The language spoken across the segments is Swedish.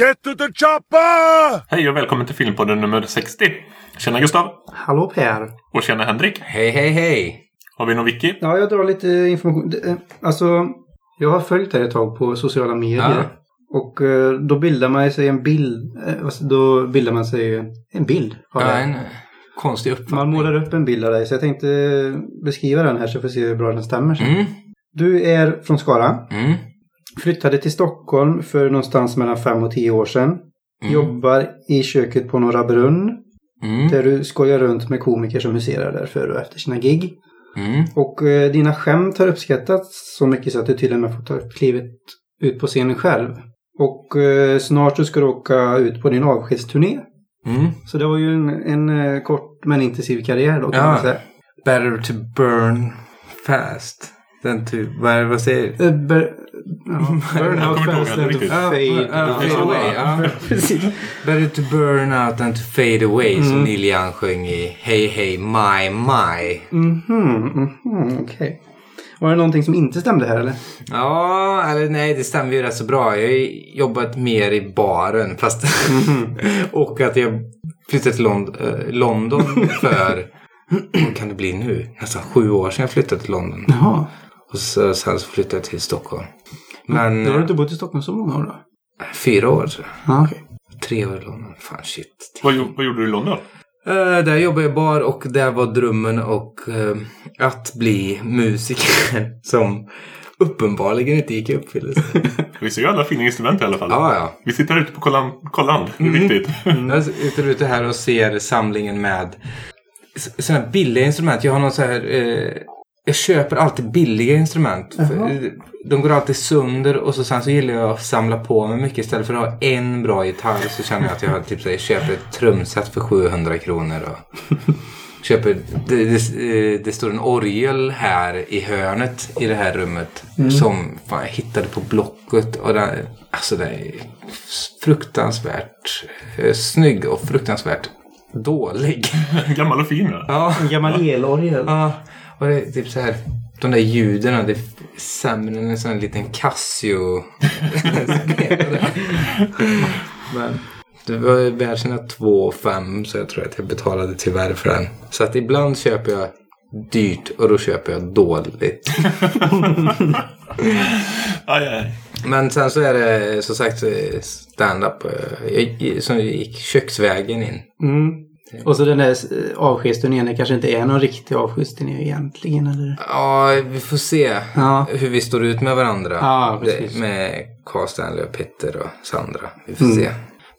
Get to the chopper! Hej och välkommen till Filmpodden nummer 60. Tjena Gustav. Hallå Per. Och tjena Henrik. Hej, hej, hej! Har vi någon wiki? Ja, jag drar lite information. Eh, Alltså, jag har följt det ett tag på sociala medier. Och eh, då bildar man sig en bild. eh, alltså, Då bildar man sig en bild Ja, en konstig uppfattning. Man målar upp en bild av dig. Så jag tänkte beskriva den här så får vi se hur bra den stämmer. Mm, Du är från Skara. mm, Flyttade till Stockholm för någonstans mellan fem och tio år sedan. mm, Jobbar i köket på Norra Brunn. mm, Där du skojar runt med komiker som huserar där före och efter sina gig. mm. Och eh, dina skämt har uppskattats så mycket så att du till och med får ta upp klivet ut på scenen själv. Och eh, snart så ska du åka ut på din avskedsturné. mm. Så det var ju en, en eh, kort men intensiv karriär då kan Ja. man säga. Better to burn fast than to... Vad, vad säger du? Eh, ber, ja, burn Jag out kommer inte ihåg fast det and to riktigt. fade. Ja, fade away, ja. Precis. Better to burn out than to fade away som Neil Young sjöng i Hey Hey My My. Mhm, mhm, okej. Var det någonting som inte stämde här eller? Ja, eller nej, det stämmer ju rätt så bra. Jag har jobbat mer i baren fast... och att jag flyttade till Lond- eh, London för... vad kan det bli nu? Nästan sju år sedan jag flyttade till London. Jaha. Och så, sen så flyttade jag till Stockholm. Men Då har du inte bott i Stockholm så många år då? fyra år tror jag. Ja, okej. Tre år i London. Fan shit. Vad, vad gjorde du i London? Uh, där jobbade jag bar och där var drömmen och eh, att bli musiker som uppenbarligen inte gick i uppfyllelse. Vi ser ju alla fina instrument i alla fall. ja, ja. Vi sitter här ute på Kolland. Kolland. Det är viktigt. Jag sitter ute här och ser samlingen med sådana här billiga instrument. Jag har någon så här... Eh, jag köper alltid billiga instrument. För de går alltid sönder och så sen så gillar jag att samla på mig mycket. Istället för att ha en bra gitarr så känner jag att jag har typ så här, köper ett trumset för 700 kronor. Och köper, det, det, eh, det står en orgel här i hörnet i det här rummet. Som fan, jag hittade på Blocket. Och den, alltså det är fruktansvärt eh, snygg och fruktansvärt dålig. Gammal och fin. Ja. Ja. En gammal elorgel. Ja, och det är typ så här. De där ljuden, det är sämre än en sån liten Casio. Men det var värd sina 2 5 så jag tror att jag betalade tyvärr för den. Så att ibland köper jag dyrt och då köper jag dåligt. Aj, aj. Men sen så är det som sagt stand-up. jag- Som gick köksvägen in. Mm. Och så den där eh, avskedsturnén det kanske inte är någon riktig avskedsturné egentligen eller? Ja, vi får se Ja. hur vi står ut med varandra. Ja, precis. Det- med Carl Stanley och Petter och Sandra. Vi får Mm. se.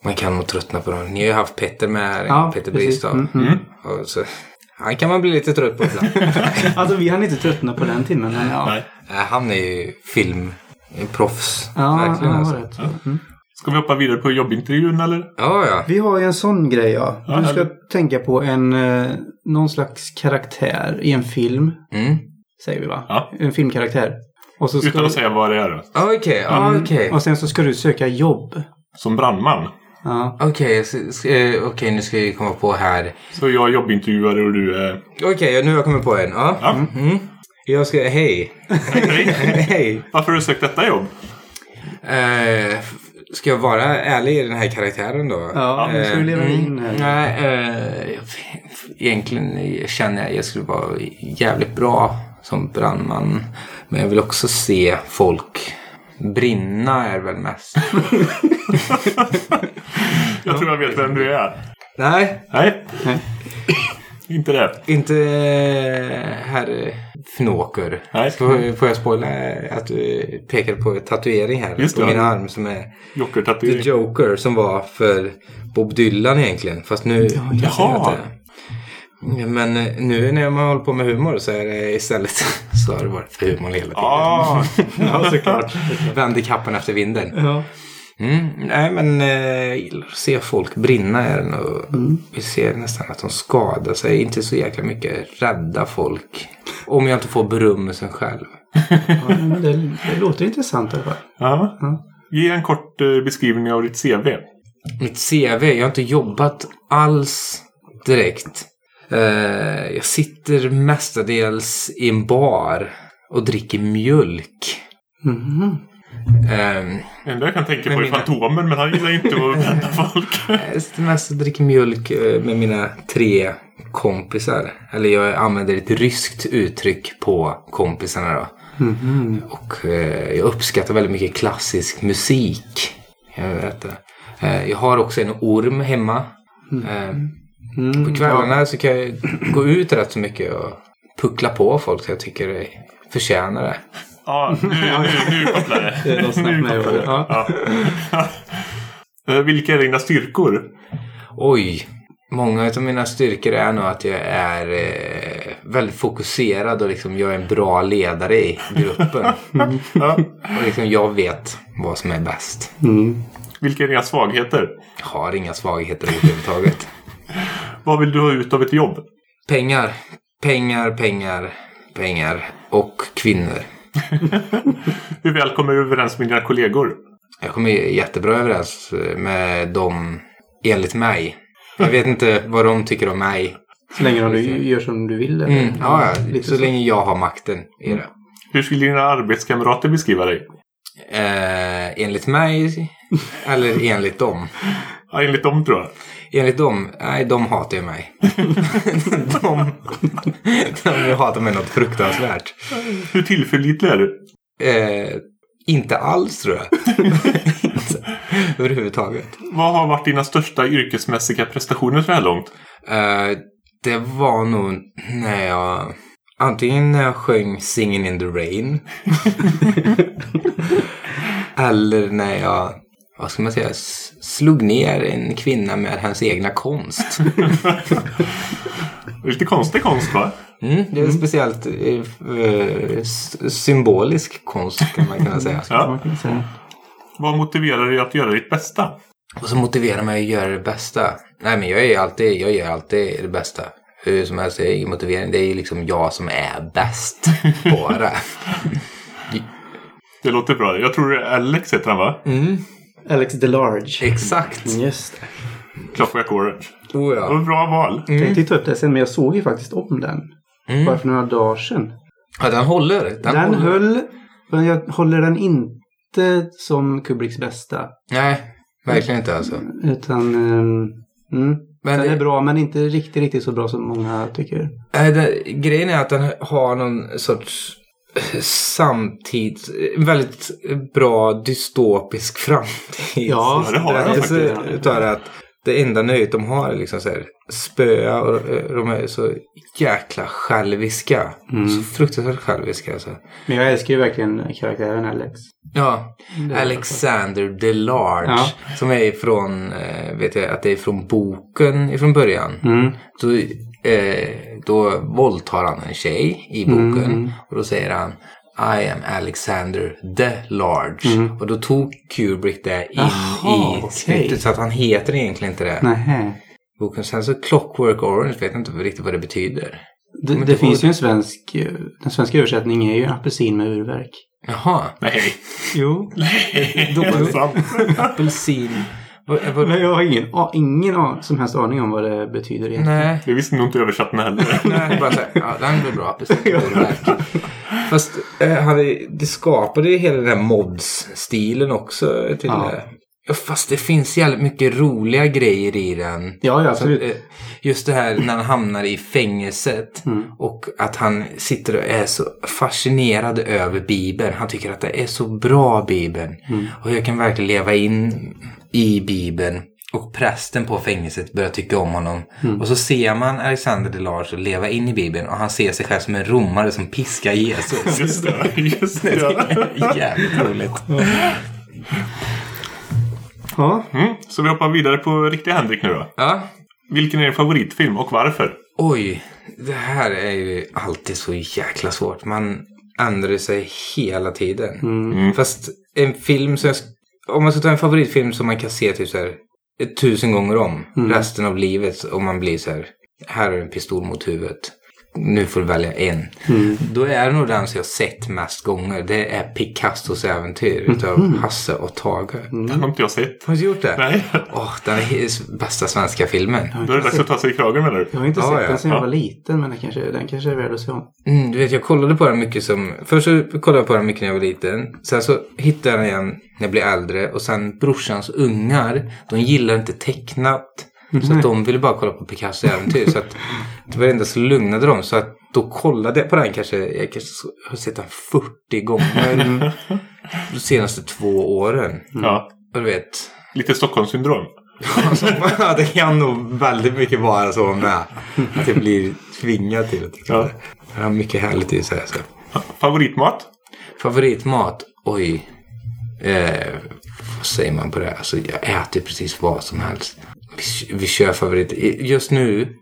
Man kan nog tröttna på dem. Ni har ju haft Petter med här. Ja, Petter. Bristav. Mm, mm. Och så, han kan man bli lite trött på ibland. Alltså vi hann inte tröttna på den timmen men ja. Nej. Nej, han är ju filmproffs. Ja, verkligen ja, alltså. Ska vi hoppa vidare på jobbintervjun eller? Ja, ja. Vi har ju en sån grej ja. Ja, Du ska eller- tänka på en, eh, någon slags karaktär i en film. Mm. Säger vi va? Ja. En filmkaraktär. Och, så ska Utan att säga vad det är då. Ja, Okej, ja, Mm. okej. och sen så ska du söka jobb. Som brandman. Ja. Okej, ska- eh, okej, nu ska vi komma på här. Så jag är jobbintervjuare och du är... Okej, nu har jag kommit på en. Ja. Ja. Mm. Jag ska, hej. Hej. hej. Varför har du sökt detta jobb? Eh, ska jag vara ärlig i den här karaktären då? Ja, nu ska du leva Eh, in här. Nej, eh, egentligen känner jag att jag skulle vara jävligt bra som brandman. Men jag vill också se folk brinna är väl mest. Jag tror jag vet vem du är. nej, Nej. Nej. Inte det. inte eh, herr Fnåker. Nej. Får, får jag spoila att du pekade på en tatuering här Just på det. min arm som är The Joker-tatuering. Joker som var för Bob Dylan egentligen. Fast nu säga Jaha. Men eh, nu när man håller på med humor så är det istället så har det varit för humor hela tiden. Ah, ja, såklart. Vänder kappan efter vinden. Ja. Mm, nej men eh, se folk brinna i den och vi ser nästan att de skadar sig. Inte så jäkla mycket rädda folk. Om jag inte får berömmelsen själv. Ja, men det, det låter intressant i alla fall. ja. Ja. Ge en kort eh, beskrivning av ditt CV. Mitt CV, jag har inte jobbat alls direkt. Eh, jag sitter mestadels i en bar och dricker mjölk. Mhm. Det enda jag kan tänka på är mina- Fantomen, men han gillar inte att vända folk. mest dricker mjölk eh, med mina tre kompisar. Eller jag använder ett ryskt uttryck på kompisarna då. Och eh, jag uppskattar väldigt mycket klassisk musik. Jag, vet det. Eh, jag har också en orm hemma. Eh, på kvällarna så kan jag gå ut rätt så mycket och puckla på folk så jag tycker det förtjänar det. Ja, nu, nu, nu kopplar det. Ja. Ja. Eh, Vilka är dina styrkor? Oj, många av mina styrkor är nog att jag är eh, väldigt fokuserad och liksom jag är en bra ledare i gruppen. Ja. och liksom jag vet vad som är bäst. Mm. Vilka är dina svagheter? Jag har inga svagheter överhuvudtaget. Vad vill du ha ut av ett jobb? Pengar, pengar, pengar, pengar och kvinnor. Hur väl kommer du överens med dina kollegor? Jag kommer jättebra överens med dem enligt mig. Jag vet inte vad de tycker om mig. Så länge du gör som du vill. eller? Mm, ja, Lite så länge jag har makten i det. Hur skulle dina arbetskamrater beskriva dig? Eh, enligt mig eller enligt dem? Ja, enligt dem tror jag. Enligt dem? Nej, de hatar ju mig. de, de hatar mig något fruktansvärt. Hur tillförlitlig är du? Eh, inte alls tror jag. Överhuvudtaget. Vad har varit dina största yrkesmässiga prestationer så här långt? Eh, det var nog när jag... Antingen när jag sjöng Singing in the Rain. eller när jag, vad ska man säga, slog ner en kvinna med hennes egna konst. Lite konstig konst va? Mm, det är speciellt eh, eh, symbolisk konst kan man kunna säga. Ja. Vad motiverar dig att göra ditt bästa? Och så motiverar mig att göra det bästa. Nej men jag är alltid, jag gör alltid det bästa. Hur som helst, det är ingen motivering. Det är ju liksom jag som är bäst på det. Det låter bra. Jag tror det är Alex heter han va? Mm, Alex DeLarge. exakt. Just det. Clockwork Orange. Oh, Det var ja. ett bra val. Jag tänkte ta upp det sen, men jag såg ju faktiskt om den. Mm. Bara för några dagar sedan. ja, den håller. Den, Den, håller. höll, men jag håller den inte som Kubricks bästa. Nej, verkligen inte alltså. Utan, ehm, mm. Men den det- är bra, men inte riktigt, riktigt så bra som många tycker. Nej, det, grejen är att den har någon sorts samtids... Väldigt bra dystopisk framtid. Ja, det har den faktiskt. så- utav att det enda nöjet de har är liksom så här, spöa och eh, de är så jäkla själviska. Mm. Så fruktansvärt själviska alltså. Men jag älskar ju verkligen karaktären Alex. Ja, Alexander DeLarge. Ja. Som är ifrån, eh, vet jag att det är från boken ifrån början. Mm. Då, eh, då våldtar han en tjej i boken. Mm. Och då säger han I am Alexander the Large. Och då tog Kubrick det in Mm. Jaha, i skriptet. Så att han heter egentligen inte det. Nähä. Boken. Sen så Clockwork Orange vet jag inte riktigt vad det betyder. Det, det finns ju en svensk, den svenska översättningen är ju apelsin med urverk. Jaha. Nej. Jo. Då Är det sant? apelsin. Vad, vad, Men jag har ingen, a- ingen a- som helst aning om vad det betyder egentligen. nej. Det visste nog inte översättningen heller. Nej, bara såhär, ja den blir bra. Fast eh, han, är- det skapade ju hela den här mods-stilen också till Ja. Ja, fast det finns jävligt mycket roliga grejer i den. Ja, ja, Så, absolut. eh, just det här när han hamnar i fängelset Mm. och att han sitter och är så fascinerad över Bibeln. Han tycker att det är så bra Bibeln. Mm. Och jag kan verkligen leva in i Bibeln. Och prästen på fängelset börjar tycka om honom. Mm. Och så ser man Alexander de Lars leva in i Bibeln. Och han ser sig själv som en romare som piskar Jesus. Just det. Just det det. är jävligt roligt. Ja. Mm. Så vi hoppar vidare på riktiga Henrik nu då. Ja. Vilken är din favoritfilm och varför? Oj, det här är ju alltid så jäkla svårt. Man ändrar sig hela tiden. Mm. Fast en film som jag... Om man ska ta en favoritfilm som man kan se typ så här tusen gånger om Mm. resten av livet och man blir så här, här är en pistol mot huvudet. Nu får du välja en. Mm. Då är det nog den som jag sett mest gånger. Det är Picassos äventyr Mm. utav Hasse och Tage. Den har inte jag sett. Har du gjort det? Nej. Åh, den är bästa svenska filmen. Då är det dags att ta sig i kragen menar du? Jag har inte Ja, sett ja. den sedan jag Ja. var liten men den kanske, den kanske är värd att se om. Mm, du vet, jag kollade på den mycket som... Först så kollade jag på den mycket när jag var liten. Sen så hittade jag den igen när jag blev äldre. Och sen brorsans ungar, de gillar inte tecknat. Så att de ville bara kolla på Picasso äventyr. så att det var det enda som lugnade dem. Så att då kollade jag på den kanske, jag kanske har sett den 40 gånger. de senaste två åren. Ja. Och du vet. Lite Stockholmssyndrom. Alltså, det kan nog väldigt mycket vara så med. Att jag blir tvingad till det. Ja. Jag har mycket härligt i sig. Så. Favoritmat? Favoritmat? Oj. Eh, vad säger man på det? Alltså, jag äter precis vad som helst. Vi, vi kör favorit. Just nu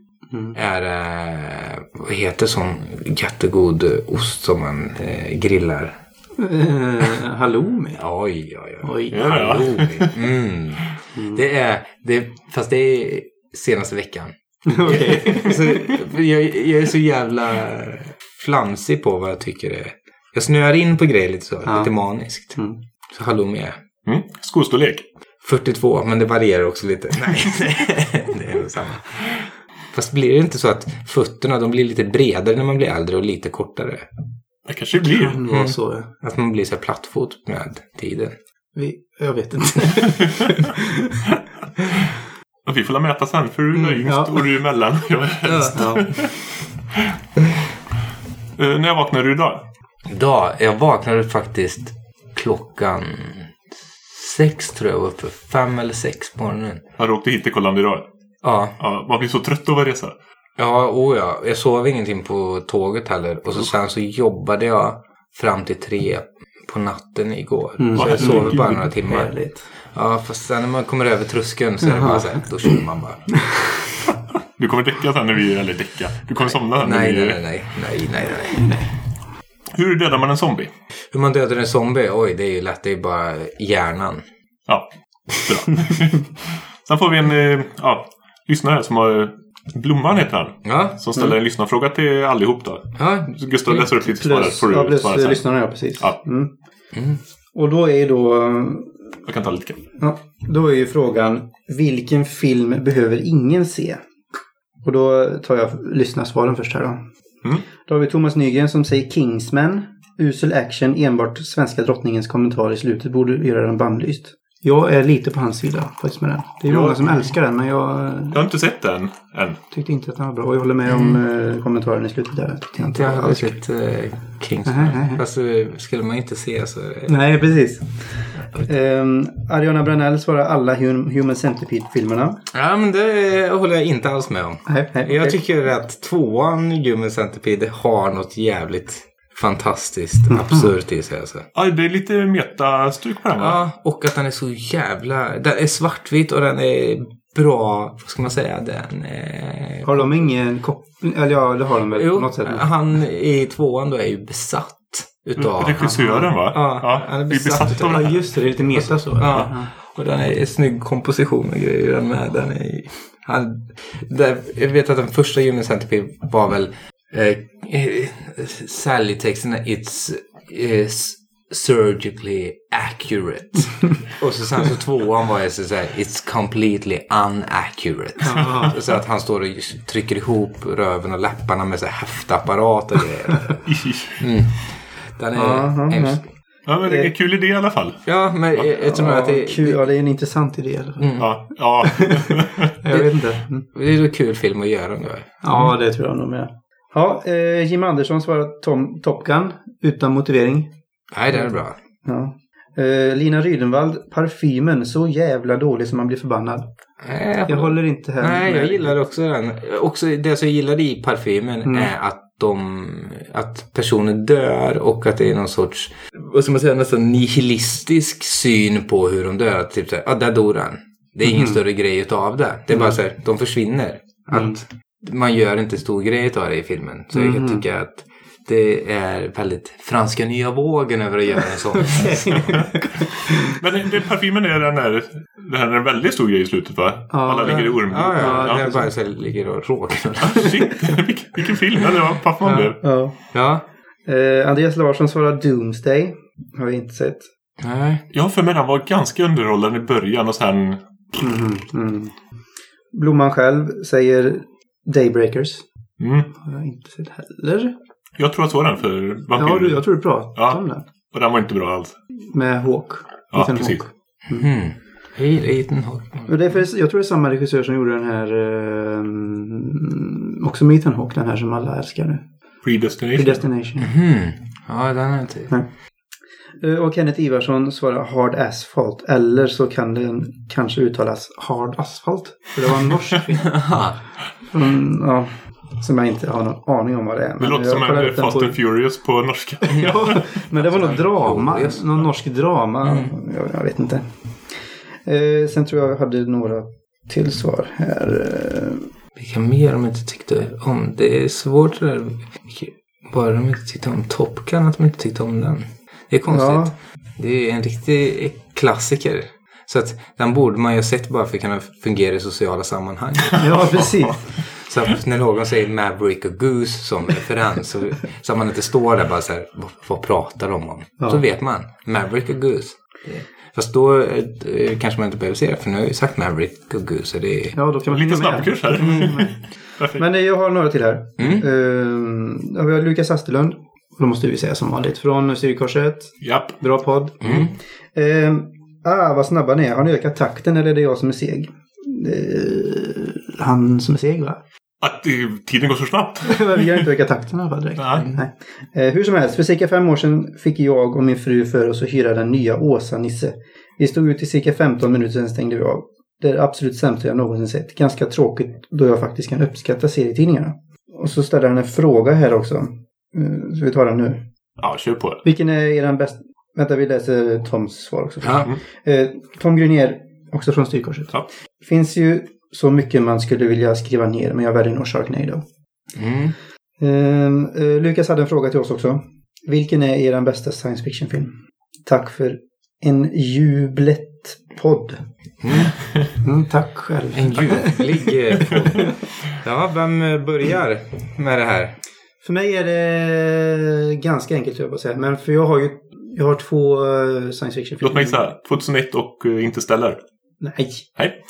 är det, vad heter sån jättegod ost som man eh, grillar? Uh, halloumi? Oj, oj, oj. Oj. Ja, ja. Halloumi. Mm. Det är, det, fast det är senaste veckan. Okej. Så, jag, jag är så jävla flamsig på vad jag tycker är. Jag snöar in på grejer lite så, Ja. lite maniskt. Mm. Så halloumi är Mm. Skostorlek? 42, men det varierar också lite. Nej, det är nog samma. Fast blir det inte så att fötterna de blir lite bredare när man blir äldre och lite kortare? Det kanske det blir. Kan vara så. ja. Att man blir så här plattfot med tiden. Vi, jag vet inte. Och vi får la mäta sen för du är Mm, yngst ja. och du är mellan. Jag är äldst. ja. Eh, när vaknade du idag? Idag, jag vaknade faktiskt klockan sex tror jag var uppe. Fem eller sex på morgonen. Har du åkt hit till Kolland idag? Ja, Ja, man blir så trött av att resa. Ja, oh ja. Jag sov ingenting på tåget heller. Och så sen så jobbade jag fram till tre på natten igår. Mm. Så jag sov bara några timmar. Härligt. Ja, fast sen när man kommer över tröskeln så är det bara så här, då kör man bara. Du kommer däcka sen när vi, eller däcka. Du kommer somna sen när Nej, vi... nej, nej, nej, nej, nej, nej. Hur dödar man en zombie? Hur man dödar en zombie? Oj, det är ju lätt. Det är bara hjärnan. Ja, bra. sen får vi en eh, ja, lyssnare som har... Blomman heter han. Ja, Som ställer en lyssnarfråga till allihop då. ja. Gustav läser upp lite svar där. Plus, Får ja, plus svara eh, sen. lyssnarna, ja precis. Ja. Mm. Mm. Och då är då, Jag kan ta lite. ja, då är ju frågan vilken film behöver ingen se? Och då tar jag lyssnarsvaren först här då. Mm. Då har vi Thomas Nygren som säger Kingsman. Usel action, enbart svenska drottningens kommentar i slutet borde göra den bannlyst. Jag är lite på hans sida faktiskt med den. Det är många som älskar den men jag Jag har inte sett den än. tyckte inte att den var bra. Jag håller med om eh, kommentaren i slutet där. Tyckte jag inte Jag hade sett Nej, Kingsman. nej, nej. Fast eh, skulle man inte se så... Nej, precis. Um, Ariana Branell svarar alla hum- Human Centipede-filmerna. Ja, men det håller jag inte alls med om. Nej, nej, Jag tycker att tvåan Human Centipede har något jävligt fantastiskt absurt i sig. Alltså. Ja, det är lite metastuk på den va? Ja, och att den är så jävla... Den är svartvit och den är bra, vad ska man säga, den är... Har de ingen koppling? Eller ja, det har de väl på Jo, något sätt. han i tvåan då är ju besatt utav... Regissören va? Ja, han är är besatt besatta av Ja, det här. just det. Det är lite meta så. Ja, och den är snygg komposition och grejer den med. Den är, han, där, jag vet att den första Human Centipede var väl eh, eh, Sally-texten It's eh, s- surgically accurate. och så sen så tvåan var det så här It's completely unaccurate. så att han står och trycker ihop röven och läpparna med så här häftapparat och grejer. Mm. Den är Aha, hemsk. Ja, men det är en kul idé i alla fall. Ja, men jag, jag tror att Ja, det, kul. ja, det är en intressant idé i alla fall. Ja, ja. Jag vet inte. Mm. det är en kul film att göra nu. Ja, det tror jag nog med. Ja, eh, Jim Andersson svarar Tom, Top Gun utan motivering. Nej, det är bra. Ja. Eh, Lina Rydenvall, parfymen, så jävla dålig som man blir förbannad. Nej, Jag håller inte här Nej, med. jag gillar också den. Också det som jag gillar i parfymen Mm. är att de, att personen dör och att det är någon sorts, vad ska man säga, nästan nihilistisk syn på hur de dör. Typ såhär, ja där dog den. Det är ingen Mhm. större grej utav det. Det är bara så här, de försvinner. Mm. Att man gör inte stor grej utav det i filmen. Så jag kan Mhm. tycka att det är väldigt franska nya vågen över att göra en sån. Men det, det, parfymen är den där, det här är en väldigt stor grej i slutet va? Ja, Alla ligger i orm. ja, ja, ja. det är bara så ligger och råkar. Shit, vilken, vilken film. Eller vad paff man blev. Ja. Ja. Eh, Andreas Larsson svarar Doomsday. Har jag inte sett. Nej. Jag för mig den var ganska underhållande i början och sen... Mm. Blomman själv säger Daybreakers. Mm. Har jag inte sett heller. Jag tror jag såg den för Ja, vampyrer. du, jag tror du pratade Ja. om den. Och den var inte bra alls. Med Hawk. Ja, Ethan precis. Hawke. Mm. Jag gillar Ethan Hawke. Och det är för, jag tror det är samma regissör som gjorde den här... Eh, också med Ethan Hawke, den här som alla älskar nu. Predestination. Predestination. Hmm. Ja, den har jag inte... Eh, Och Kenneth Ivarsson svarar Hard Asphalt. Eller så kan den kanske uttalas Hard Asphalt. För det var en norsk film. Från, ja, som jag inte har någon aning om vad det är. Det Men låter jag som en Fast på- and Furious på norska. Ja, men det var något drama. Någon norsk drama. Mm. Jag, jag vet inte. Eh, sen tror jag jag hade några till svar här. Eh, Vilka mer de inte tyckte om? Det är svårt det där. Bara de inte tyckte om Top Gun, att de inte tyckte om den. Det är konstigt. Ja. Det är en riktig klassiker. Så att den borde man ju ha sett bara för att kunna fungera i sociala sammanhang. ja, precis. Så att när någon säger Maverick och Goose som referens så, så att man inte står där bara så här, vad, vad pratar de om? Ja. Så vet man, Maverick och Goose. Fast då eh, kanske man inte behöver se det, för nu har jag ju sagt Maverick och Goose. Och det är... Ja, då kan man Lite snabbkurs här. Perfekt. Men eh, jag har några till här. Mm. Eh, då har vi Lukas Asterlund. Då måste vi säga som vanligt. Från Styrkorset. Japp. Bra podd. Mm. Eh, ah, vad snabba ni är. Har ni ökat takten eller är det jag som är seg? Eh, han som är seg va? Att eh, tiden går så snabbt. vi har inte ökat takten i alla fall direkt. Nej. Eh, hur som helst, för cirka fem år sedan fick jag och min fru för oss att hyra den nya Åsa-Nisse. Vi stod ut i cirka 15 minuter sen stängde vi av. Det är det absolut sämsta jag någonsin sett. Ganska tråkigt då jag faktiskt kan uppskatta serietidningarna. Och så ställer han en fråga här också. Eh, Så vi tar den nu. Ja, kör på. Vilken är er bästa... Vänta, vi läser Toms svar också. Ja. Eh, Tom Grunier, också från Styrkorset. Ja. Finns ju så mycket man skulle vilja skriva ner, men jag väljer nog Sharknado. Mm. Ehm, eh, Lukas hade en fråga till oss också. Vilken är er bästa science fiction-film? Tack för en jublet-podd. Mm, tack själv. En ljuvlig podd. Ja, vem börjar med det här? För mig är det ganska enkelt, tror jag bara säga. Men för jag har ju jag har två eh, science fiction-filmer. Låt mig säga 2001 och uh, Interstellar. Nej. Hej.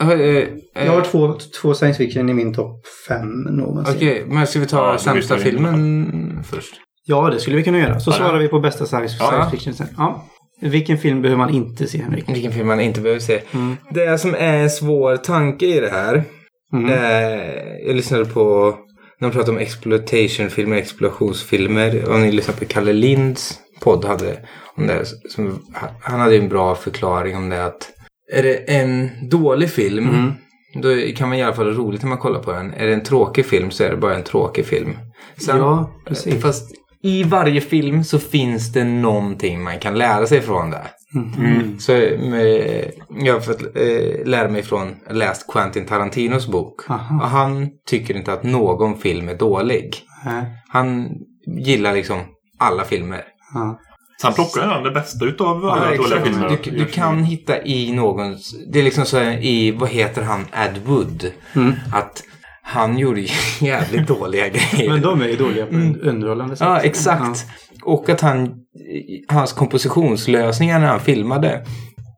Eh, eh, Jag har två, två science fiction i min topp fem någonsin. Okej, men ska vi ta Ja, sämsta filmen först? Ja, det skulle vi kunna göra. Så Ja, svarar ja. vi på bästa science, Ja. science fiction sen. Ja. Vilken film behöver man inte se, Henrik? Vilken film man inte behöver se. Mm. Det som är en svår tanke i det här. Mm. Eh, jag lyssnade på när de pratade om exploitation-filmer, explosionsfilmer. Om ni lyssnar på Kalle Linds podd hade om det. Som, han hade en bra förklaring om det att är det en dålig film Mm. då kan man i alla fall ha roligt när man kollar på den. Är det en tråkig film så är det bara en tråkig film. Sen, Ja, precis. Fast i varje film så finns det någonting man kan lära sig från det. Mm. Så eh, jag har fått eh, lära mig från, läst Quentin Tarantinos bok. Aha. Och han tycker inte att någon film är dålig. Nej. Han gillar liksom alla filmer. Ja. Så han plockar han det bästa utav alla dåliga filmer. Du, du kan hitta i någons, det är liksom så i, vad heter han, Ed Wood. Mm. Att han gjorde jävligt dåliga grejer. Men de är ju dåliga på mm. underhållande sätt. Ja, exakt. Och att han, hans kompositionslösningar när han filmade,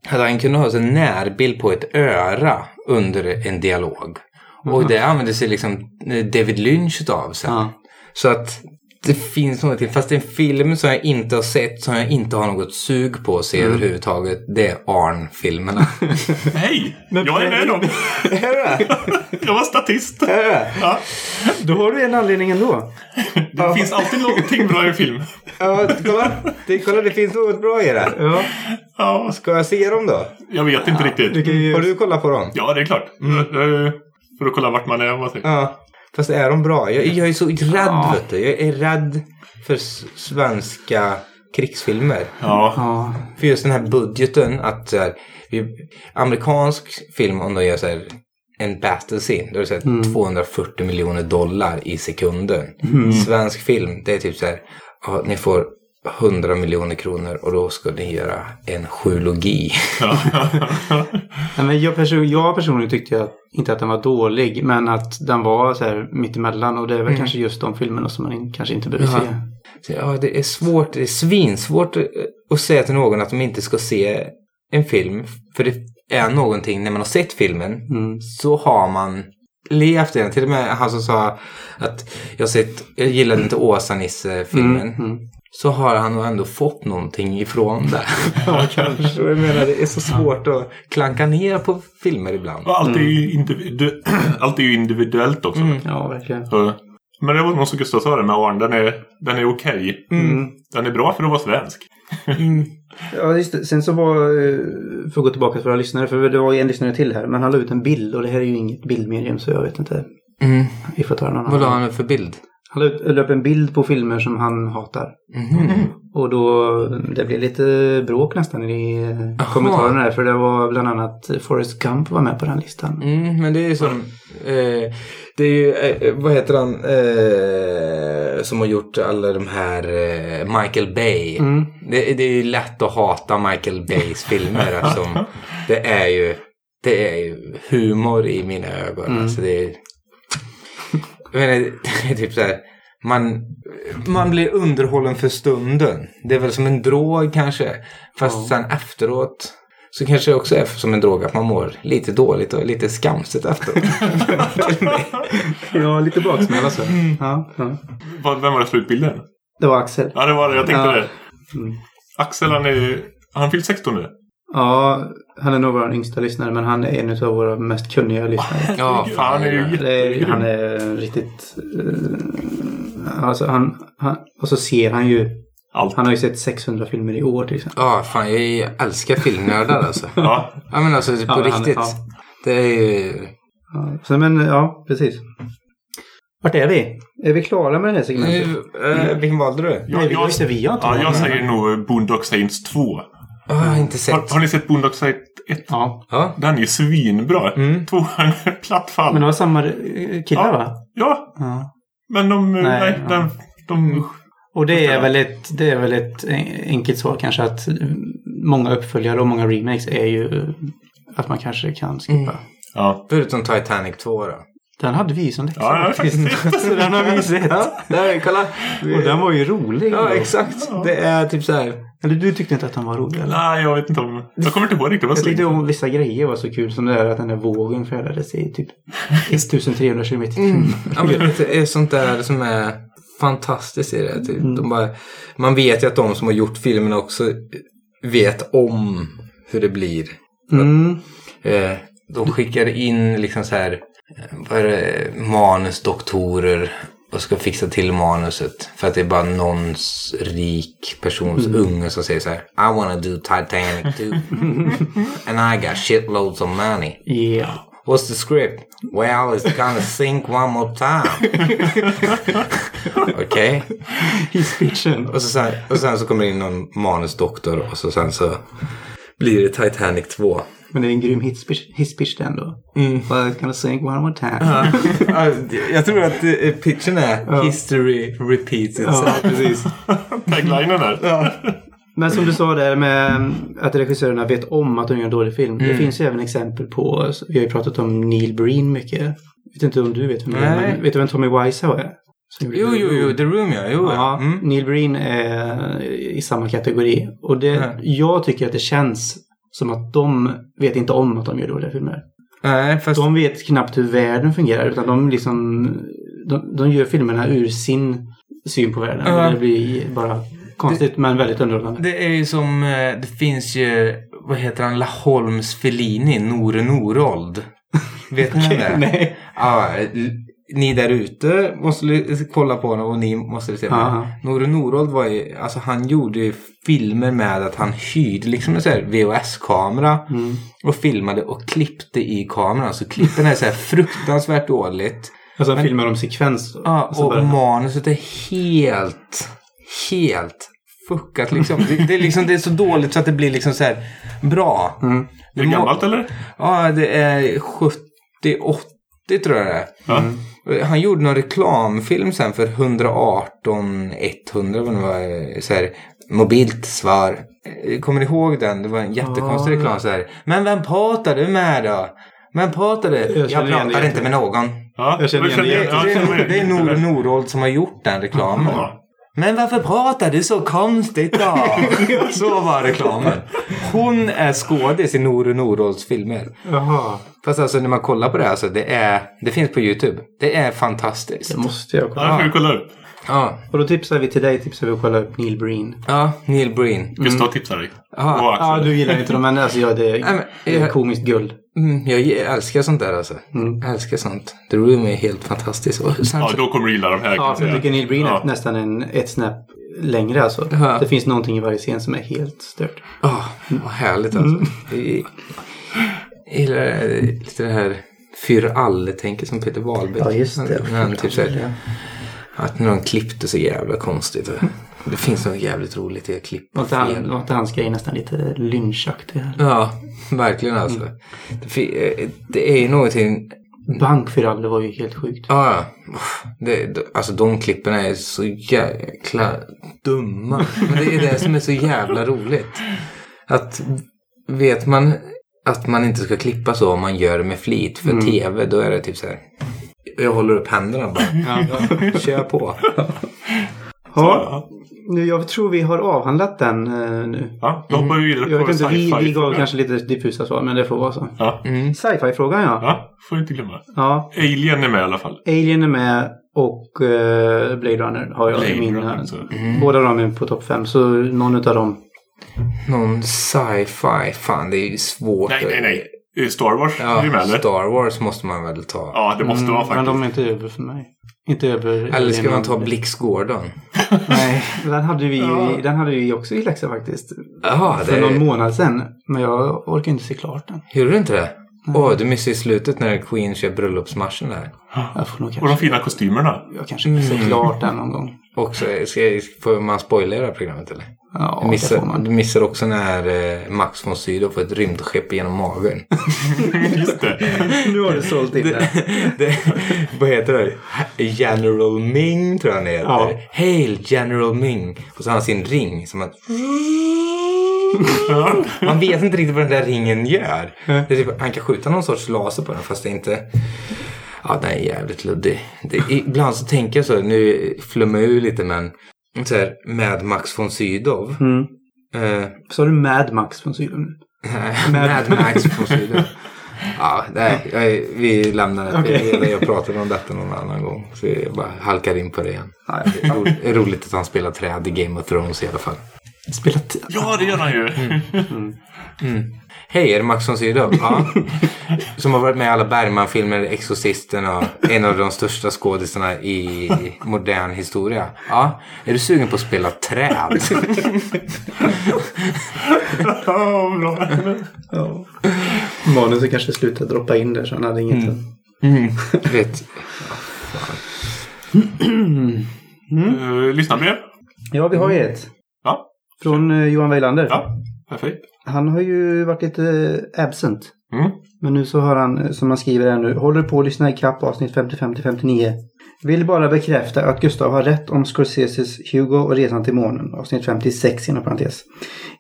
att han kunde ha en närbild på ett öra under en dialog. Och det använde sig liksom David Lynch utav sen. Ja. Så att det finns något till. Fast det är en film som jag inte har sett, som jag inte har något sug på att se överhuvudtaget. Det är Arn-filmerna. Hej! Jag är med dem. Jag var statist. Ja. Då har du en anledning ändå. Det finns alltid någonting bra i en film. ja, kolla. Det, kolla, det finns något bra i det. Ja. Ja, Ska jag se dem då? jag vet inte riktigt. Du ju... Har du kollat på dem? Ja, det är klart. Eh, För att kolla vart man är. man säger. Ja. Fast är de bra? Jag, jag är så rädd, vet du. Jag är rädd för svenska krigsfilmer. Ja. Ja. För just den här budgeten att så här, vi, amerikansk film om de gör så här en battle scene. Då är det så här Mm. 240 miljoner dollar i sekunden. Svensk film, det är typ så här. Ja, ni får 100 miljoner kronor och då ska ni göra en sjulogi. Nej, men jag, person, jag personligen tyckte jag inte att den var dålig. Men att den var så här mittemellan. Och det är väl kanske just de filmerna som man kanske inte behöver Mm. Ja. se. Ja, det är svårt, det är svinsvårt eh, att säga till någon att de inte ska se en film. För det är någonting, när man har sett filmen, Mm. så har man levt den. Till och med han som sa att jag, sett, jag gillade inte Åsa-Nisse-filmen. Mm, mm. Så har han nog ändå fått någonting ifrån det. ja, kanske. Jag menar, det är så svårt att klanka ner på filmer ibland. Och allt, är ju individu- allt är ju individuellt också. Ja, verkligen. Så, men det var nog som Gustav sa det med Arn. Den är, den är okej. Mm. Den är bra för att vara svensk. Ja, just det. Sen så var, eh, för att gå tillbaka till våra lyssnare, för det var en lyssnare till här, men han la ut en bild och det här är ju inget bildmedium så jag vet inte. Mm. Vi får ta en annan. Vad la han för bild? Han la upp en bild på filmer som han hatar. Mhm. Och då, det blev lite bråk nästan i eh, kommentarerna där, för det var bland annat Forrest Gump var med på den listan. Mm, men det är ju som... Eh, det är ju, eh, vad heter han, eh, som har gjort alla de här eh, Michael Bay. Mm. Det, det är ju lätt att hata Michael Bays filmer eftersom det är ju, det är ju humor i mina ögon. Mm. Alltså det är, menar, det är typ så här, man, man blir underhållen för stunden. Det är väl som en drog kanske. Fast sen efteråt så kanske det också är som en drog att man mår lite dåligt och lite skamset efteråt. Ja, lite baksmäll alltså. Ja, ja. Vad- Vem var det som la ut bilden? Det var Axel. Ja, det var det. Jag tänkte Ja. det. Mm. Axel, han är han fyllt 16 nu? Ja, han är nog vår yngsta lyssnare, men han är en av våra mest kunniga lyssnare. ja, Fan, han är ju Det han är riktigt... eh, alltså han, han... Och så ser han ju... Allt. Han har ju sett 600 filmer i år till exempel. Ja, fan jag älskar filmnördar alltså. Ja. Ja men alltså på Ja, men han- riktigt. ja. Det är ju... Ja, så, men ja, precis. Vart är vi? Är vi klara med det här segmentet? Uh, vilken valde du? Nej, vi, jag- vi har inte Ja, jag säger nog Boondock Saints 2. Jag har inte sett. Har, har ni sett Boondock Saints 1? Ja, Ja. Den är ju svinbra. Mm. Tvåan är platt fall. men det var samma eh, killar Ja. va? Ja, Ja. men de... Nej, Nej, ja. den, de... Och det är, väl ett, det är väl ett en- enkelt svar kanske att många uppföljare och många remakes är ju att man kanske kan skippa. Mm. Ja. Förutom Titanic 2 då. Den hade vi som läxa Ja, faktiskt. den har vi sett. Ja, där, kolla. Och den var ju rolig. Ja, exakt. Det är typ så här. Eller du tyckte inte att den var rolig? Eller? Nej, jag vet inte om... Jag kommer inte ihåg riktigt vad Jag tyckte om vissa grejer var så kul som det där att den där vågen färdades i typ 1300 km timmen. Ja, men det är sånt där som är fantastiskt i det. Typ. De bara, man vet ju att de som har gjort filmerna också vet om hur det blir. Mm. Eh, de skickar in liksom så här, eh, vad är det, manusdoktorer och ska fixa till manuset. För att det är bara någon rik persons unge som säger så här I wanna do Titanic too. And I got shitloads of money. Yeah. What's the script? Well, it's gonna sink one more time. Okej. Hisspitchen. Och, så sen, och sen så kommer det in någon manusdoktor och så sen så blir det Titanic 2. Men det är en grym hisspitch, hisspitch den då. Mm. But gonna sink one more time. Jag tror att eh, pitchen är History repeats Ja, itself. precis. Taglinen där. Men som du sa där med att regissörerna vet om att de gör en dålig film. Det Mm. finns ju även exempel på, vi har ju pratat om Neil Breen mycket. Jag vet inte om du vet vem det är, men vet du vem Tommy Wiseau är? Jo, jo, jo. The Room ja. Jo, Ja, ja. Mm. Neil Breen är i samma kategori. Och det, Ja. jag tycker att det känns som att de vet inte om att de gör dåliga filmer. Nej, fast... De vet knappt hur världen fungerar utan de liksom de, de gör filmerna ur sin syn på världen. Och det blir bara konstigt men väldigt underhållande. Det är ju som, eh, det finns ju, vad heter han, Laholms Fellini, Nore Norold. Vet ni vem det är? Nej. Ja, ni där ute måste kolla på honom och ni måste se på honom. Nore Norold var ju, alltså han gjorde ju filmer med att han hyrde liksom en sån här VHS-kamera Mm. och filmade och klippte i kameran. Så klippen är så här fruktansvärt dåligt. Alltså en film om sekvens. Ja, Så och bara- manuset är helt, helt fuckat liksom. Det, det, är liksom. det är så dåligt så att det blir liksom så här bra. Mm. Är det gammalt eller? Ja, det är 70 tror jag det är. Ja. Han gjorde någon reklamfilm sen för 118 100 vad det var. Så här, mobilt svar. Kommer ni ihåg den? Det var en jättekonstig Ja. reklam så här. Men vem pratar du med då? Vem pratar du? Jag Jag, pratar inte med någon. Ja, Jag känner igen det. det. Det, det är. Norold som har gjort den reklamen. Ja. Men varför pratar du så konstigt då? så var reklamen. Hon är skådis i Nor Norolds filmer. Jaha. Fast alltså när man kollar på det här så det är, det finns på YouTube. Det är fantastiskt. Det måste jag Ja, kolla. det får vi kolla upp. Ja, Och då tipsar vi till dig, tipsar vi att kolla upp Neil Breen. ja Neil Breen. Gustav tipsar dig. Ja. Ja, du gillar inte dem, men alltså ja, det är, det är jag- komiskt guld. Mm, jag älskar sånt där alltså. Mm. Jag älskar sånt. The Room är helt fantastiskt. Och sen, Ja, då kommer du gilla de här. Ja, jag tycker Neil Breen är Ja. nästan en, ett snäpp längre alltså. Ja. Det finns någonting i varje scen som är helt stört. Åh, vad härligt alltså. Jag jag gillar eh, lite det här för alle-tänket som Peter Wahlbeck. Ja, just det. Han typ säger att när de klippte så jävla konstigt. Det finns något jävligt roligt i att klippa Var inte, han, fel. var inte hans grej nästan lite lynchaktig? Ja, verkligen alltså. Det, fi- eh, det är ju någonting Bank för alla var ju helt sjukt. Ja, ja. Det, det- alltså de klippen är så jäkla dumma. Men det är det som är så jävla roligt. Att vet man att man inte ska klippa så om man gör det med flit för tv, då är det typ så här. Jag håller upp händerna bara. Ja, kör på. Ja, nu, jag tror vi har avhandlat den eh, nu. Ja, då hoppar vi vidare Jag på vet inte, vi, vi gav sci-fi. kanske lite diffusa svar, men det får vara så. Ja. Mm. Sci-fi-frågan ja. ja, får du inte glömma. ja. Alien är med i alla fall. Alien är med och eh, Blade Runner har jag Blade i mina... Runner också. Båda de är på topp fem, så någon av dem. Någon sci-fi. Fan, det är ju svårt. Nej, nej, nej. Star Wars med Ja, eller? Star Wars måste man väl ta. Ja, det måste Mm, Men faktiskt. de är inte över för mig. Inte över... Eller ska man ta Blix Gordon? Nej, den hade vi ju Ja. den hade vi också i läxa faktiskt. Jaha, För det... någon månad sedan. Men jag orkar inte se klart den. Gjorde du inte det? Åh, du missade i slutet när Queen kör bröllopsmarschen där. Nog Och de kanske... fina kostymerna. Jag kanske får se klart den någon gång. Och så ska, får man spoila det här programmet eller? Ja, Du det missar, får man. du missar också när eh, Max von Sydow får ett rymdskepp genom magen. Just det. Nu har du sålt in det. det, vad heter det? General Ming tror jag han heter. Ja. Hail General Ming. Och så har han sin ring som att... Man vet inte riktigt vad den där ringen gör. Typ, han kan skjuta någon sorts laser på den fast det inte... Ja, den är jävligt luddig. Det, ibland så tänker jag så, nu flummar jag ur lite men... Så här, med Max von Sydow. Mm. Eh, Så har du Mad Max från Syden nu. Mad Max von Sydow. Ja, nej, jag, vi lämnar det. Okay. Jag pratade om detta någon annan gång. Så jag bara halkar in på det igen. Det är roligt att han spelar träd i Game of Thrones i alla fall. Spelat... Ja, det gör han ju. Hej, är det Max von Sydow? Ja. Som har varit med i alla Bergman-filmer, Exorcisten och en av de största skådisarna i modern historia. Ja. Är du sugen på att spela träd? Ja, bra. Ja. Manuset kanske slutade droppa in där så han hade inget. Vet, Uh, lyssnarbrev. Ja, vi har ju ett. Från eh, Johan Weilander. ja. Perfekt. Han har ju varit lite absent. Mm. Men nu så har han, eh, som han skriver här nu, håller på att lyssna ikapp avsnitt 55-59. Vill bara bekräfta att Gustav har rätt om Scorseses Hugo och Resan till månen, avsnitt 56 inom parentes.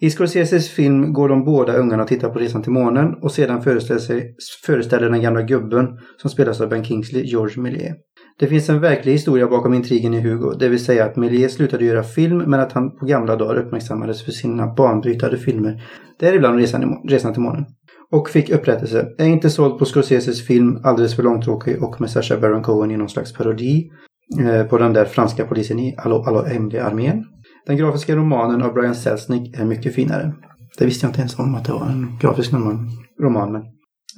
I Scorseses film går de båda ungarna och tittar på Resan till månen och sedan föreställer, sig, föreställer den gamla gubben som spelas av Ben Kingsley, George Méliès. Det finns en verklig historia bakom intrigen i Hugo, det vill säga att Méliès slutade göra film men att han på gamla dagar uppmärksammades för sina banbrytande filmer, däribland Resan, Resan till månen och fick upprättelse. Är inte såld på Scorseses film alldeles för långtråkig och med Sacha Baron Cohen i någon slags parodi eh, på den där franska polisen i Allo Allo MD-armén. Den grafiska romanen av Brian Selznick är mycket finare. Det visste jag inte ens om att det var en grafisk roman. roman men.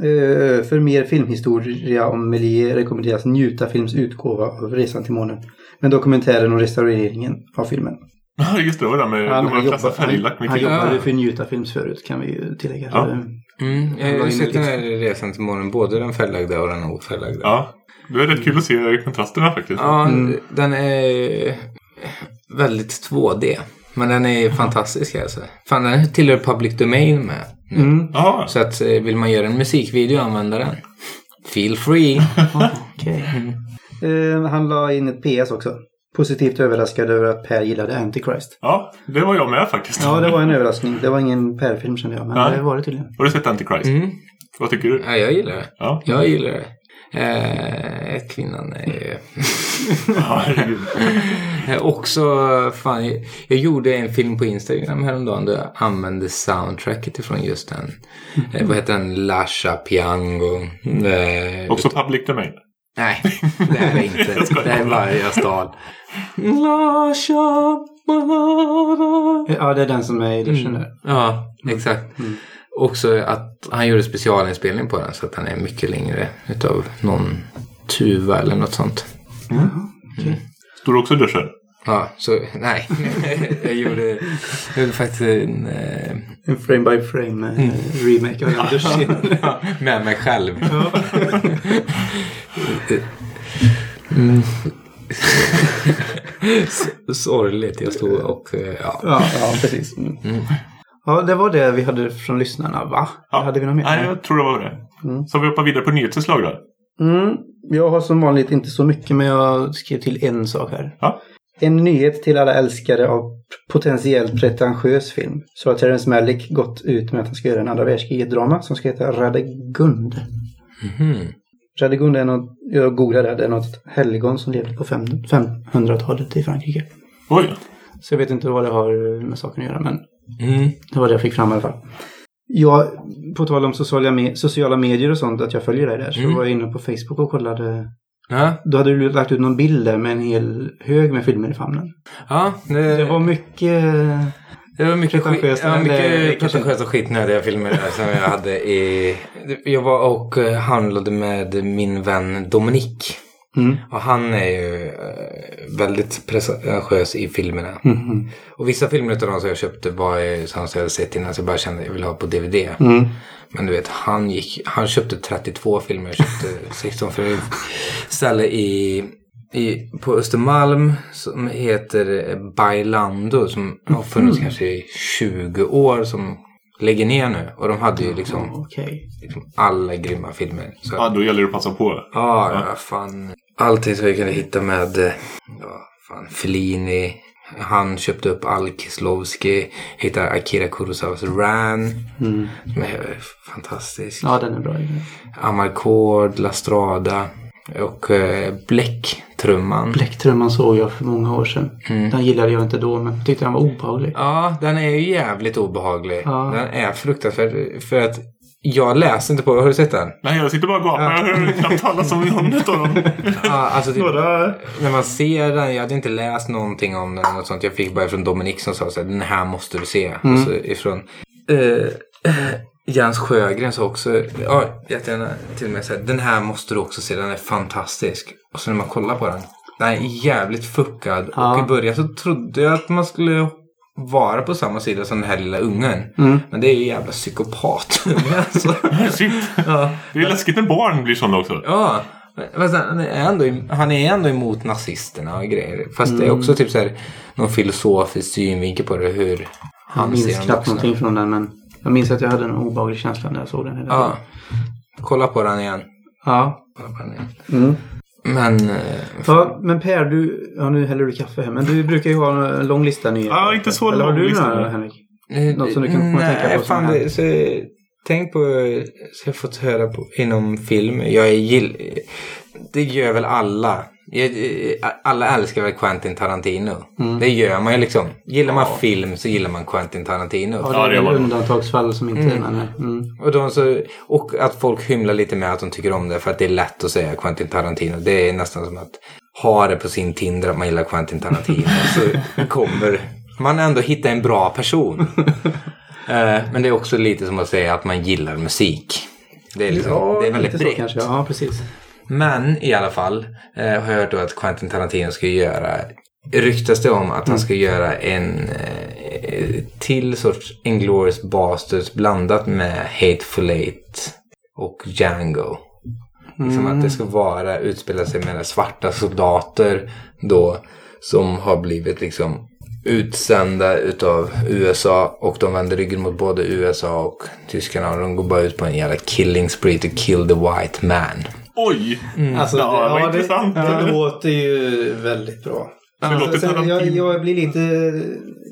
Eh, för mer filmhistoria om Méliès rekommenderas Njuta Films utgåva av Resan till månen. Med dokumentären och restaureringen av filmen. Ja, just det. Det var det med Han, de han, färglagt han, jobbade för Njuta Films förut kan vi ju tillägga. Ja. Så, Mm, jag har in sett en den här resan till månen, både den färglagda och den ofärglagda. Ja, det är rätt kul att se kontrasterna faktiskt. Ja, Mm. den är väldigt 2D. Men den är fantastisk alltså. Fan, den tillhör public domain med. Mm. Jaha. Så att eh, vill man göra en musikvideo och använda den. Feel free. Okej. Eh, han la in ett PS också. Positivt överraskad över att Per gillade Antichrist. Ja, det var jag med faktiskt. Ja, det var en överraskning. Det var ingen Per-film kände jag, men Nej. det var det tydligen. Har du sett Antichrist? Mm. Vad tycker du? Ja, jag gillar det. Ja. Jag gillar det. Eh, kvinnan är... Eh, också, fan, jag, jag gjorde en film på Instagram häromdagen där jag använde soundtracket ifrån just den. Eh, vad heter den? Lascia Piango. Eh, Också public domain. Nej, det är det inte. Det är bara jag stal. Piango. Ja, det är den som är i duschen där. Ja, exakt. Också att han gjorde specialinspelning på den så att den är mycket längre utav någon tuva eller något sånt. Står du också i duschen? Ja, så nej. jag, gjorde, jag gjorde faktiskt en... Eh, En frame by frame eh, remake av den duschscenen. med mig själv. mm. Sorgligt. Jag stod och... eh, Ja. Ja, ja precis. Mm. Ja, det var det vi hade från lyssnarna, va? Hade vi något mer? Nej, jag tror det var det. Mm. Så vi hoppar vidare på nyhetsinslag då. Mm, jag har som vanligt inte så mycket men jag skrev till en sak här. Ja. En nyhet till alla älskare av potentiellt pretentiös film. Så har Terrence Malick gått ut med att han ska göra en andra världskriget-drama som ska heta Radegund. Mhm. Radegund är något, jag googlade det, det är något helgon som levde på fem- 500-talet i Frankrike. Oj. Så jag vet inte vad det har med saken att göra men Mm. det var det jag fick fram i alla fall. Jag, på tal om sociala, me- sociala medier och sånt, att jag följer dig där, så Mm. var jag inne på Facebook och kollade Ja, Då hade du lagt ut någon bild där med en hel hög med filmer i famnen. ja det, Det var mycket... det var mycket, skit, pretentiöst, ja, mycket pretentiösa och skitnödiga filmer där som jag hade i... Jag var och eh, handlade med min vän Dominik. Mm. Och han är ju eh, väldigt pretentiös i filmerna. Mhm. Och vissa filmer av dem som jag köpte var ju sådana som jag hade sett innan så jag bara kände att jag ville ha på DVD. Mm. Men du vet, han, gick, han köpte 32 filmer. Jag köpte 16 för ett ställe i, i, på Östermalm som heter Bailando. Som har funnits kanske i 20 år. Som lägger ner nu. Och de hade ju liksom, Okej. liksom alla grymma filmer. Så, Ja, då gäller det att passa på. Ja, ja, fan. Allting som vi kunde hitta med eh, ja, fan, Fellini. Han köpte upp all Kieslowski. Hittade Akira Kurosawas Ran. Mm. Som är fantastisk. Ja, den är bra. Amarcord, La Strada. Och eh, Bläcktrumman. Bläcktrumman såg jag för många år sedan. Mm. Den gillade jag inte då, men tyckte den var obehaglig. Ja, den är ju jävligt obehaglig. Ja. Den är fruktansvärd. För att jag läser inte på. Har du sett den? Nej, jag sitter bara och gapar. Jag hör knappt talas om någon av dem. Ja, alltså typ, Några... När man ser den, jag hade inte läst någonting om den. Och sånt. Jag fick bara från Dominik som sa så här, den här måste du se. Och så ifrån eh, Jens Sjögren sa också, ja jättegärna till och med så här, den här måste du också se, den är fantastisk. Och så när man kollar på den, den är jävligt fuckad. Ja. Och i början så trodde jag att man skulle vara på samma sida som den här lilla ungen. Men det är ju jävla psykopat. alltså. Shit. ja. Det är läskigt när barn blir sådana också. Ja, fast han är, ändå, han är ändå emot nazisterna och grejer. Fast det är också typ så här, någon filosofisk synvinkel på det. Hur Jag han minns ser dem knappt någonting från den, men jag minns att jag hade en obehaglig känsla när jag såg den. hela Ja. Kolla på den igen. Ja. Kolla på den igen. Mm. Men... eh, Ja, men Per, du... Ja, nu häller du kaffe här, men du brukar ju ha en lång lista nyheter. Ja, inte så Eller har lång du lista. några, Henrik? eh, Något som du kan komma tänka på fan, det, så, Tänk på, så jag fått höra på, inom film. Jag är gill, det gör väl alla. Jag, alla älskar väl Quentin Tarantino. Mm. Det gör man ju liksom. Gillar man film så gillar man Quentin Tarantino. Ja, Ja, det är det. undantagsfall som inte... Men, nej. mm. Och, de så, och att folk hymlar lite med att de tycker om det för att det är lätt att säga Quentin Tarantino. Det är nästan som att ha det på sin Tinder att man gillar Quentin Tarantino. så kommer man ändå hitta en bra person. Eh, men det är också lite som att säga att man gillar musik. Det är, liksom, det är väldigt så brett. kanske. Ja, precis. Men i alla fall eh, har jag hört då att Quentin Tarantino ska göra Ryktas det om att han ska göra en eh, till sorts Inglourious Basterds blandat med Hateful Eight och Django. Liksom att det ska vara, utspela sig med svarta soldater då som har blivit liksom utsända utav USA och de vänder ryggen mot både USA och tyskarna och de går bara ut på en jävla killing spree to kill the white man. Oj! Alltså, Ja, vad intressant. Det, det låter ju väldigt bra. det Alltså, sen, en jag, jag blir lite,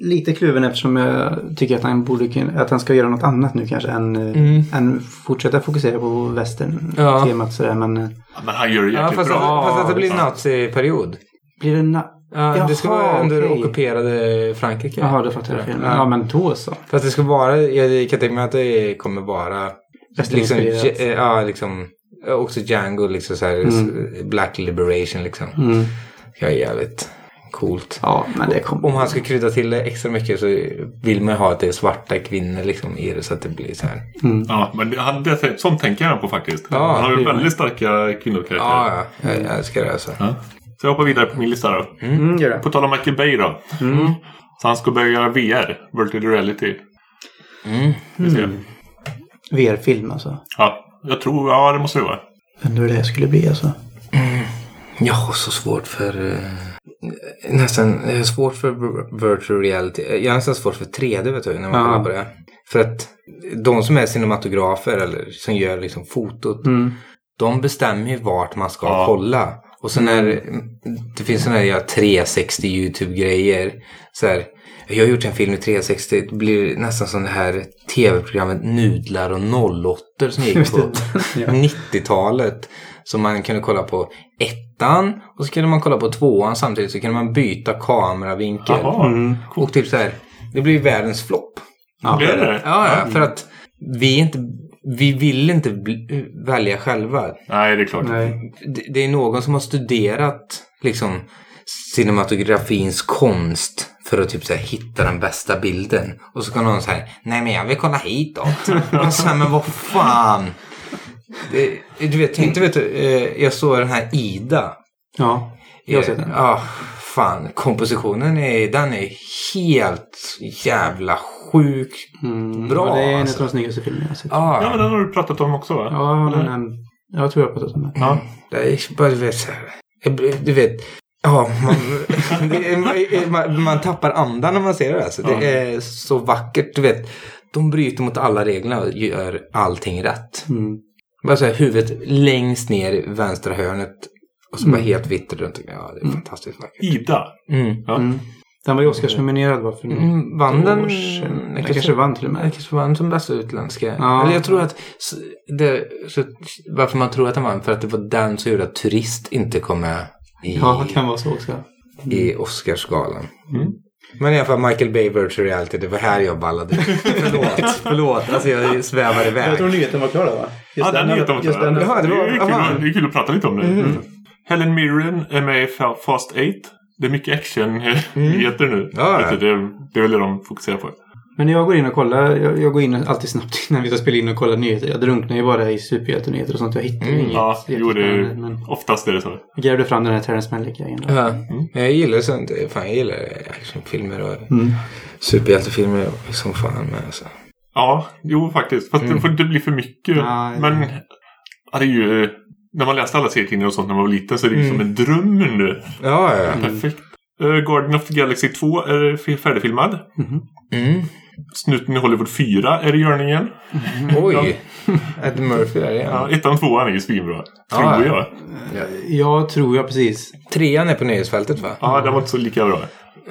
lite kluven eftersom jag tycker att han, borde, att han ska göra något annat nu kanske än, Mm. än fortsätta fokusera på västern Ja. temat sådär. Men Ja, men han gör det Ja, jäkligt fast, bra. fast att det blir Ja. nazi-period. blir det na- Ja, det ska Jaha, vara under okej. ockuperade Frankrike. Jaha, då fattar jag fel. Ja. Ja, men då så. Fast det ska vara, jag kan tänka mig att det kommer vara liksom, ja, liksom, också Django, liksom så här, Black Liberation liksom. Mm. Jag är jävligt coolt. Ja, men det kommer. Om han ska krydda till det extra mycket så vill man ju ha att det är svarta kvinnor liksom i det så att det blir så här. Ja, men det, han, det, sånt tänker jag på faktiskt. Ja, han har ju väldigt starka kvinnokaraktärer. Ja, ja, jag, jag älskar det alltså. Ja. Så jag hoppar vidare på min lista då. Mm, gör det. På tal om Michael Bay då. Så han ska börja göra VR, Virtual Reality. Mm. VR-film alltså. Ja, jag tror, ja det måste det vara. Undrar hur det skulle bli alltså. Jag har så svårt för... eh, nästan, har svårt för vir- virtual reality. Jag har nästan svårt för 3D vet du, när man Ja. kollar på det. För att de som är cinematografer eller som gör liksom fotot. Mm. De bestämmer ju vart man ska Ja. kolla. Och så när det finns sådana här ja, 360 YouTube-grejer. Så här, jag har gjort en film i 360. Det blir nästan som det här tv-programmet Nudlar och 08 som gick på Ja. 90-talet. Som man kunde kolla på ettan och så kunde man kolla på tvåan samtidigt. Så kunde man byta kameravinkel. Mm. Och typ så här, det blir världens flopp. Ja, det det. Ja, ja, för att vi inte, vi vill inte välja själva. Nej, det är klart. Nej. Det, det är någon som har studerat liksom cinematografins konst för att typ så här, hitta den bästa bilden. Och så kan någon säga, nej men jag vill kolla hitåt. Och så här, men vad fan. Det, du vet, tänk dig, vet du, eh, jag såg den här Ida. Ja, jag har sett den. Ja, fan. Kompositionen är, den är helt jävla sjuk. Mm. Bra, Ja, det är en alltså. av de snyggaste filmerna jag har sett. Ja, Ja, men den har du pratat om också va? Ja, den, jag tror jag har pratat om den. Ja. Det är bara, du vet, du vet. Ja, man, man, man tappar andan när man ser det. Alltså. Det är så vackert. Du vet, de bryter mot alla reglerna och gör allting rätt. Mm. Bara så här, huvudet längst ner i vänstra hörnet. Och så bara helt vitt runt. Ja, det är fantastiskt vackert. Ida. Mm. Ja. Mm. Den var ju Oscarsnominerad va? För Mm, vann den? Den kanske vann till och med. Den kanske vann som bästa utländska. Ja. Eller jag tror att det, så, varför man tror att den vann för att det var den som gjorde att Turist inte kom med i, Ja, det kan vara så också. i Oscarsgalan. Mm. Men i alla fall Michael Bay Virtual Reality, det var här jag ballade. Förlåt, förlåt. Alltså jag svävar iväg. Jag tror nyheten var klar då va? Ja, den nyheten var just klar. den. Jaha, det var- är kul, aha. det är kul att prata lite om det. Mm. Helen Mirren är med i Fa- Fast 8. Det är mycket action-nyheter nu. Mm. Ja, ja. Det, är, det är väl det de fokuserar på. Men när jag går in och kollar, jag, jag går in alltid snabbt innan vi ska spela in och kolla nyheter. Jag drunknar ju bara i superhjältenyheter och sånt. Jag hittar Mm, inget. Ja, jo, det är, Men oftast är det så. jag grävde fram den här Terrence Malick-grejen. Ja, men jag gillar sånt. Fan, jag gillar actionfilmer och Mm. superhjältefilmer som fan med. Alltså. Ja, jo faktiskt. Fast det får inte bli för mycket. Nej. Men ja, det är ju... När man läste alla serietidningar och sånt när man var liten så är det ju Mm. som en dröm nu. Ja, ja. Perfekt. Uh, Guardian of the Galaxy 2 är färdigfilmad. Mhm. Mm. Snuten i Hollywood 4 är i görningen. Oj! Eddie Murphy där Ja, igen. ettan och tvåan är ju svinbra. Tror Ja. jag. Jag tror jag precis. Trean är på nöjesfältet va? Ja, den var inte så lika bra.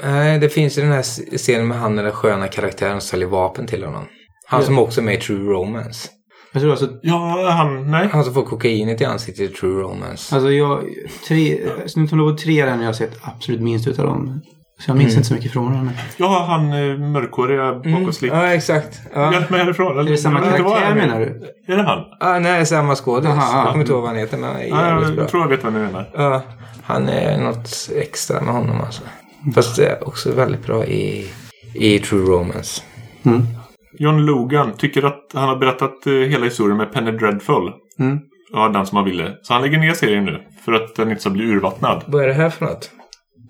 Nej, det finns ju den här scenen med han den där sköna karaktären som säljer vapen till honom. Han som också är med i True Romance. Jag tror alltså, Ja, han... Nej. Han som får kokainet i ansiktet i True Romance. alltså jag, tre, Snuten Robot 3 är den jag har sett absolut minst utav dem. Så jag minns Mm. inte så mycket från den. Ja, han eh, mörkhåriga bakåtslick. Ja, exakt. Ja. Hjälp mig härifrån. Eller, Är det samma karaktär menar du? Är det han? Ah, nej, samma skådis. Jag kommer inte ihåg vad han heter, men han är bra. jag tror jag vet vad ni menar. Ja, han är något extra med honom alltså. Fast det är också väldigt bra i, i True Romance. Mm. John Logan tycker att han har berättat eh, hela historien med Penny Dreadful. Mm. Ja, den som han ville. Så han lägger ner serien nu. För att den inte ska bli urvattnad. Vad är det här för något?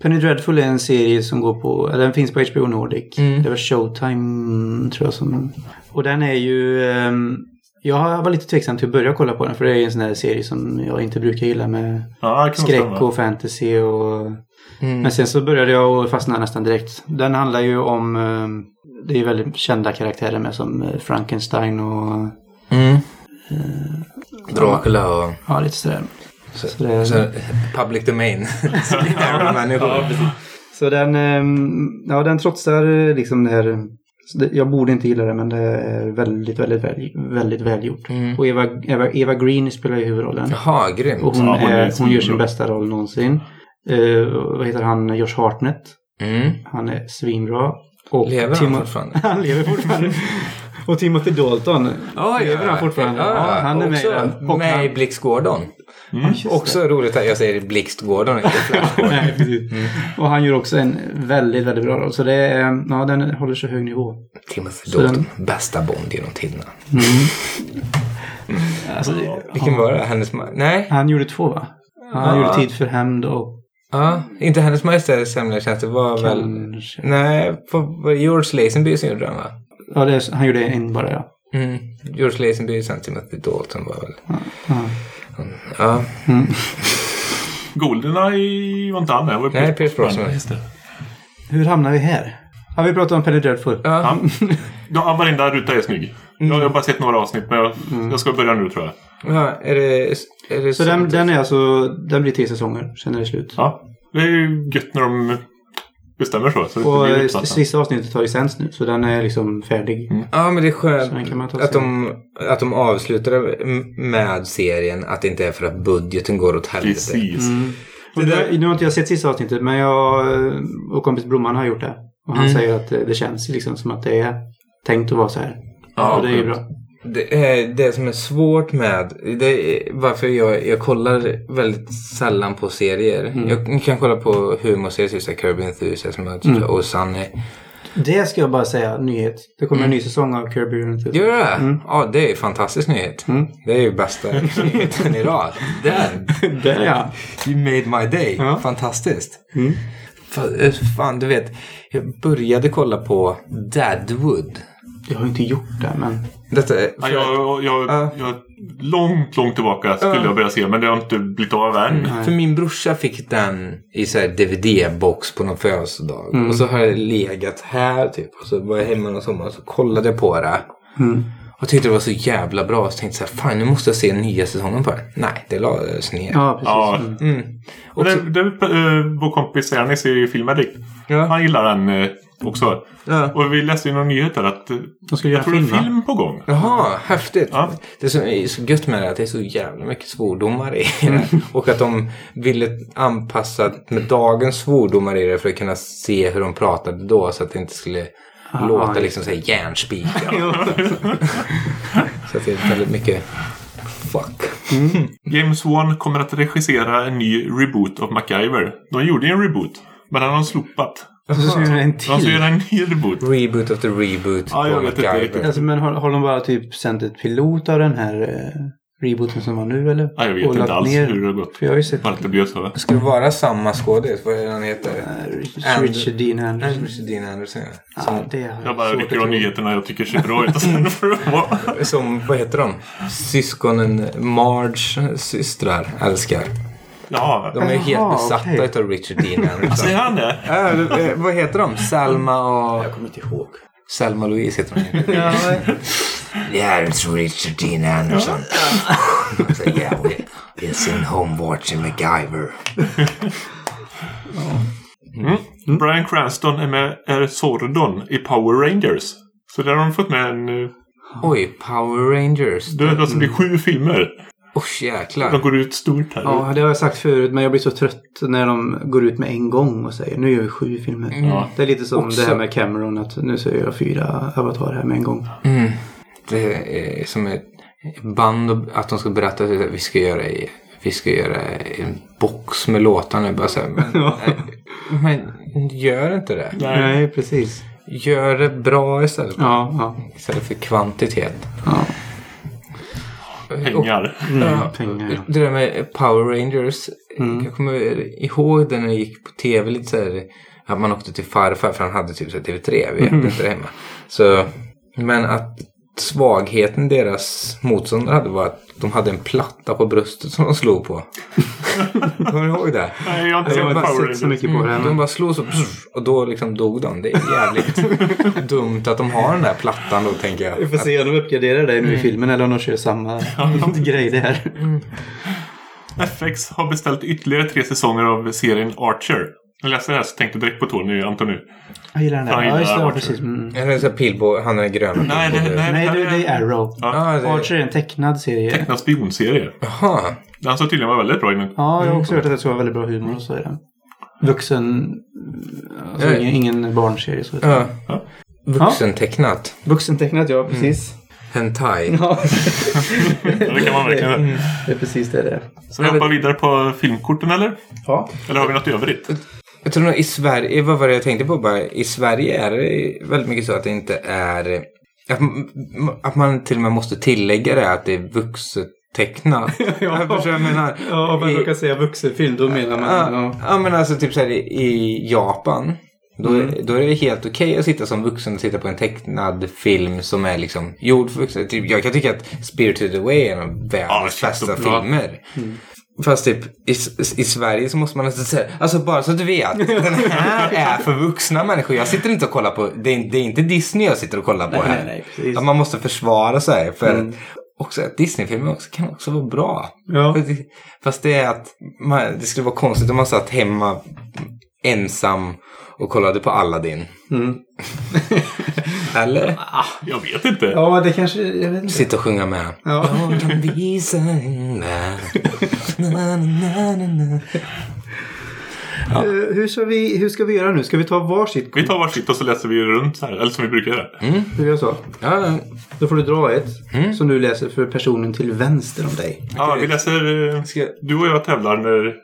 Penny Dreadful är en serie som går på, eller den finns på HBO Nordic. Mm. Det var Showtime tror jag som... Och den är ju... ehm, jag var lite tveksam till att börja kolla på den för det är en sån här serie som jag inte brukar gilla med Ja, skräck och fantasy och... Mm. Men sen så började jag fastna nästan direkt. Den handlar ju om... ehm, det är väldigt kända karaktärer med som eh, Frankenstein och Mm. Dracula och Ja, lite sådär. Så, det, så, public domain. Så så den, ehm, ja, den trotsar eh, liksom det här. så Jag borde inte gilla det men det är väldigt, väldigt, väldigt, väldigt välgjort. Mm. Och Eva, Eva, Eva Green spelar ju huvudrollen. Jaha, grymt. Och hon, Ja, hon är är, hon gör sin bästa roll någonsin. Uh, vad heter han? Josh Hartnett. Mm. Han är svinbra. Och Lever han Timo- fortfarande? han lever fortfarande. och Timothy Dalton. Oj, lever han fortfarande? Ja, han är med i också den. Och med han- i Blixt Gordon. Det. Också roligt att jag säger Blixt Gordon, inte. Nej, precis. Och han gör också en väldigt, väldigt bra roll. Så det är, ja, den håller så hög nivå. Timothy Dalton, bästa Bond genom tiderna. Alltså, det- Vilken var det? Hennes Nej? Han gjorde två va? Han Ja. gjorde Tid för hämnd och Ja, inte Hennes Majestäts Hemliga Tjänster var väl... kanske... Nej, på, var det George Lazenby som gjorde den va? Ja, det är, han gjorde en bara ja. Mm. George Lazenby sen Timothy Dalton var väl... ja. Ja. Goldeneye var inte han med. Var Nej, Pierce Brosnan. Just det. Hur hamnar vi här? Har vi pratat om Penny Dreadful? Ja. Ja, varenda ruta är snygg. Jag har bara sett några avsnitt men jag, jag ska börja nu tror jag. ja, är det... Är det Så den, den är alltså, den blir tre säsonger, sen är det slut. Ja, det är ju gött när de bestämmer så. så det Och sista avsnittet har licens nu, så den är liksom färdig. Ja, men det är Så skönt kan man ta att de, att de avslutar med serien. Att det inte är för att budgeten går åt helvete. Precis. Och det, nu har inte jag sett sista avsnittet, men jag och kompis Blomman har gjort det. Och han Mm. säger att det, det känns liksom som att det är tänkt att vara så här. Ja, och det är ju bra. Det, det som är svårt med, det är varför jag, jag kollar väldigt sällan på serier. Mm. Jag kan kolla på humorserier, här Kirby Enthusiasm Mm. och Sunny. Det ska jag bara säga, nyhet. Det kommer en ny säsong av Kirby Enthusiasm. Gör det? Ja, det är fantastisk nyhet. Mm. Det är ju bästa nyheten idag. Där! Där ja. You made my day. Ja. Fantastiskt. Mm. Fa- Fan, du vet. Jag började kolla på Dadwood. Jag har inte gjort det, men... Detta är... Ja, jag, jag, Ja. jag, långt, långt tillbaka skulle Ja. jag börja se men det har inte blivit av än. Nej. För min brorsa fick den i så här DVD-box på någon födelsedag. Mm. Och så har jag legat här typ. Och så var jag hemma någon sommar och så kollade jag på det. Mm. Och tyckte det var så jävla bra. Så tänkte jag så här, fan nu måste jag se nya säsongen på det. Nej, det lades ner. Ja, precis. Ja. Mm. Mm. Och Men så, det, det, äh, vår kompis Ernest är ju filmaddikt. ja. Han gillar den äh, också. Ja. Och vi läste ju någon nyhet där att äh, De ska göra film, film på gång. Jaha, häftigt. Ja. Det som är så gött med det är att det är så jävla mycket svordomar i det. Mm. Och att de ville anpassa med dagens svordomar i det för att kunna se hur de pratade då. Så att det inte skulle Ah, låta just liksom såhär järnspikar. så att det är väldigt mycket fuck. James Wan kommer att regissera en ny reboot av MacGyver. De gjorde ju en reboot. Men den har slopat. Och så ska jag göra en De ska till. göra en ny reboot. Reboot efter reboot Ja, jag vet inte riktigt. Alltså, men har, har de bara typ sänt ett pilot av den här eh, rebooten som var nu eller? Ja, jag vet inte alls ner? hur det har gått. För jag har ju sett att det blev så. Ska det vara samma skådis? Vad är det han heter? eh, And- Richard Dean Anderson. Richard Dean Anderson. ja. Ja, det har Jag bara rycker av nyheterna jag tycker ser bra ut. Och sen får det vara. Som, vad heter de? Syskonen Marge systrar älskar. Ja, De är helt Jaha, besatta okej. utav Richard Dean Anderson. säger han det? Äh, eh, vad heter de? Selma och... Jag kommer inte ihåg. Selma Louise heter de. Ja, Yeah, it's Richard Dean Anderson. so, yeah, we, we're sitting home watching MacGyver. Mm. Brian Cranston är med är Sordon i Power Rangers. Så där har de fått med en... eh, Oj, Power Rangers. Det det alltså blir sju filmer. De jäklar. går ut stort här. ja, det har jag sagt förut, men jag blir så trött när de går ut med en gång och säger nu gör vi sju filmer. Ja. Det är lite som Också- det här med Cameron, att nu ska jag göra fyra Avatar här med en gång. Mm. Det är som ett band att de ska berätta att vi ska göra i vi ska göra en box med låtar nu. Bara så här, men, nej, men gör inte det. Nej, precis. Gör det bra istället. Ja, ja. Istället för kvantitet. ja. Pengar. Mm, pengar, ja. Det där med Power Rangers. Mm. Jag kommer ihåg det när det gick på tv lite så här. Att man åkte till farfar för han hade typ så här TV3. Vi hade Mm. inte det hemma. Så, men att svagheten deras motståndare hade var att de hade en platta på bröstet som de slog på. Kommer du ihåg det? Nej, jag har inte sett bara Power sett så Rangers. mycket på det här. De bara slog så och då liksom dog de. Det är jävligt dumt att de har den där plattan då tänker jag. Vi får se om de uppgraderar det nu i filmen eller om de kör samma grej där. FX har beställt ytterligare tre säsonger av serien Archer. Jag läste det här så tänkte jag direkt på Tony Anton nu. Jag gillar den där. Ja, just det. Archer. precis. Mm. Är det så pilbåge? Han är grön. Nej, det, nej, Nej, det, det är Arrow. Ja. Ja, det... Archer är en tecknad serie. Tecknad spionserie. Jaha. Den som tydligen var väldigt bra innan. Ja, jag har också hört att det ska vara väldigt bra humor och så är den. Vuxen... Alltså Ja. ingen, ingen barnserie så. Ja. Ja. Vuxentecknat. Vuxentecknat, ja precis. Hentai. Ja, det kan man verkligen göra. det är precis det det är. Så vi hoppar vidare på filmkorten eller? Ja. Eller har vi något övrigt? Jag tror nog i Sverige, vad var det jag tänkte på bara? I Sverige är det väldigt mycket så att det inte är... Att, att man till och med måste tillägga det att det är vuxentecknat. Ja. Jag jag menar. Ja, om man råkar säga vuxenfilm då menar man... Ja, Ja. ja men alltså typ såhär i- i Japan. Då, är- då är det helt okej att sitta som vuxen och titta på en tecknad film som är liksom gjord för vuxna. Typ, jag kan tycka att Spirited Away är en av världens bästa så bra. Fast typ i, i Sverige så måste man nästan säga, alltså bara så att du vet, den här är för vuxna människor. Jag sitter inte och kollar på, det är, det är inte Disney jag sitter och kollar på Nej, här. nej, nej. Att man måste försvara sig. För Mm. också att Disney-filmer också, kan också vara bra. Ja. Fast det är att man, det skulle vara konstigt om man satt hemma ensam och kollade på Aladdin. Mm. Eller? Jag vet inte. ja, det kanske... Jag vet inte. Sitta och sjunga med. Ja. Na. Eh, Hur, ska vi, hur ska vi göra nu? Ska vi ta varsitt Vi tar varsitt och så läser vi runt så här. Eller som vi brukar göra. Hur gör jag så? Ja, Då får du dra ett som du läser för personen till vänster om dig. Ja, vi läser... eh, Ska- Du och jag tävlar när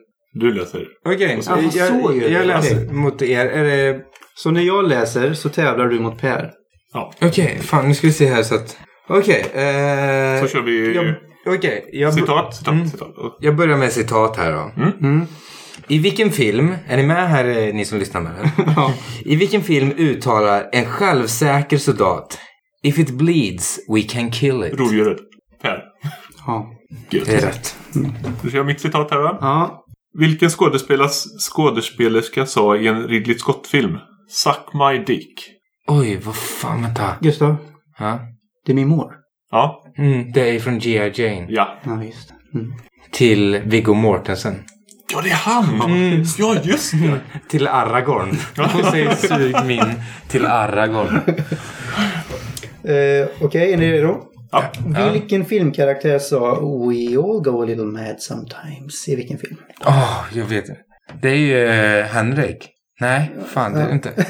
du läser. Okej, Ja, jag, jag, jag du. läser mot er. Är det... Så när jag läser så tävlar du mot Per. Ja. Okej, fan nu ska vi se här så att... Okej. eh, Så kör vi jag- Okej, jag, citat, citat, Mm. citat. jag börjar med citat här då. Mm. I vilken film, är ni med här eh, ni som lyssnar med? Ja. I vilken film uttalar en självsäker soldat If it bleeds, we can kill it. Rovdjuret. Per. Ja. Det är rätt. Då kör jag mitt citat här va? ja. Vilken skådespelerska sa i en Ridley Scott-film? Suck my dick. Oj, vad fan, vänta. Gustav, Ja. det är min mor. Ja, Mm, det är från G.I. Jane. ja. Ja, just det. Mm. Till Viggo Mortensen. Ja, det är han! Mm. Ja, just det. Till Aragorn. Hon säger sug min till Aragorn. Eh, Okej, är ni redo? Ja. Vilken filmkaraktär sa We all go a little mad sometimes? I vilken film? Åh, jag vet. Det är ju eh, Henrik. Nej, fan det är det inte.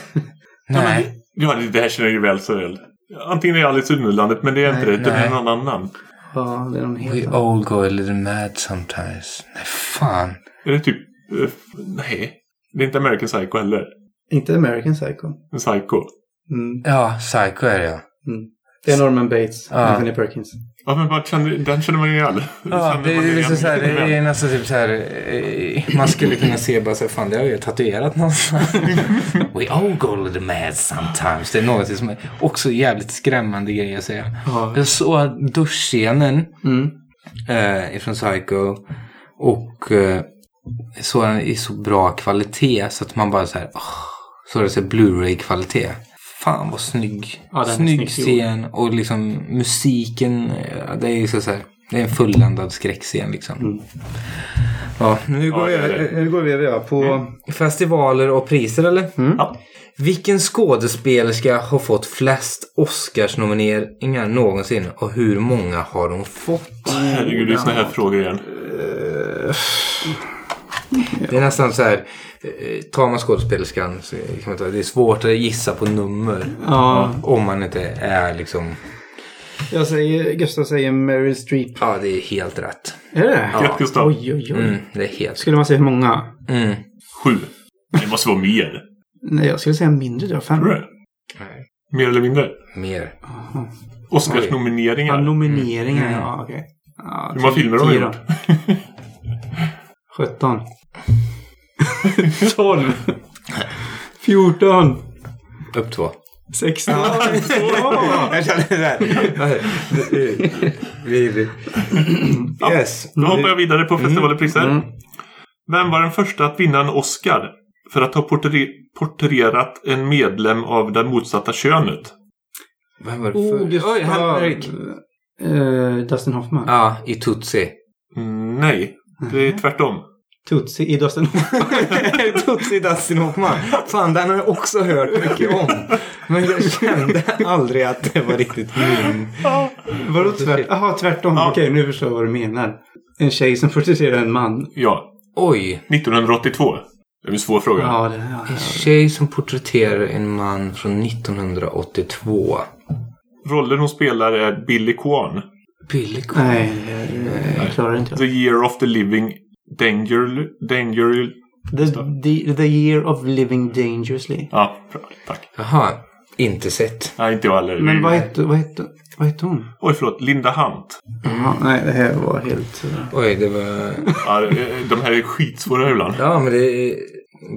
Nej. Ja, det- det här känner jag ju väl så väl. Antingen är det Alice i Underlandet, men det är inte Nej, det. Det är någon annan. Ja, det är helt We annan. all go a little mad sometimes. Nej, fan. Är det typ... eh, nej. Det är inte American Psycho heller. Inte American Psycho. Psycho. Mm. Ja, Psycho är det ja. Mm. Det är Norman Bates. Ja. Anthony Perkins. Ja, men man känner, den känner man ju igen. Ja, det igen liksom så här, det är nästan typ så här. eh, Man skulle kunna se bara så här, fan det har jag ju tatuerat någonstans. We all go a little mad sometimes. Det är något som är också jävligt skrämmande grejer att säga. Ja. Jag såg duschscenen Mm. eh, ifrån Psycho. Och eh, såg den i så bra kvalitet så att man bara så här, åh, så är det så Blu-ray-kvalitet. Fan vad snygg. Ja, snygg snyggt scen och liksom musiken. Det är ju så så här, det är en fulländad skräckscen liksom. Mm. Ja, nu går Ja, vi. Nu går vi över på... Festivaler och priser eller? Ja. Vilken skådespelerska har fått flest Oscarsnomineringar någonsin och hur många har hon fått? Herregud, det är såna här frågor igen. Det är nästan så här, eh, tar man skådespelerskan så kan man ta, det är svårt att gissa på nummer. Ja. Om man inte är liksom, Jag säger, Gustav säger Meryl Streep. ja det är helt rätt. Är det Gött, Gustav. Oj, oj, oj. Mm, det är helt Skulle man säga hur många? mm. Sju. Det måste vara mer. Nej, jag skulle säga mindre då. Fem. Tror du det? Nej, Mer eller mindre? mer. Jaha. Oscarsnomineringar. Ja, nomineringar. Mm. Ja, okej. Ja, Hur många filmer har då. gjort? 17. 12. 14. Upp två. 16. Jag känner det här. Vi- Yes. Då hoppar jag vidare på festivalpriser. Mm. Vem var den första att vinna en Oscar för att ha porträ- porträtterat en medlem av det motsatta könet? Vem var det Oh, för? just Oj, Henrik. Uh, Dustin Hoffman. Ja, i Tutsi. Mm, nej, det är tvärtom. Tutsi i Dustin Hoffman. Tutsi Dustin Hoffman. Fan, den har jag också hört mycket om. Men jag kände aldrig att det var riktigt min. Vadå tvärt? Jaha, tvärtom. Ja. Okej, nu förstår jag vad du menar. En tjej som porträtterar en man. Ja, Oj. 1982. Det är en svår fråga. Ja, det, ja, En tjej som porträtterar en man från 1982. Rollen hon spelar är Billy Kwan. Billy Nej, jag, jag klarar inte The det. year of the living danger... danger The, the, the year of living dangerously. ja, bra. Tack. Jaha. Inte sett. Nej, inte jag heller. Men vad hette, vad hette, vad hette hon? Oj, förlåt. Linda Hunt. Jaha, nej, det här var helt... eh, Oj, det var... Ja, de här är skitsvåra ibland. Ja, men det är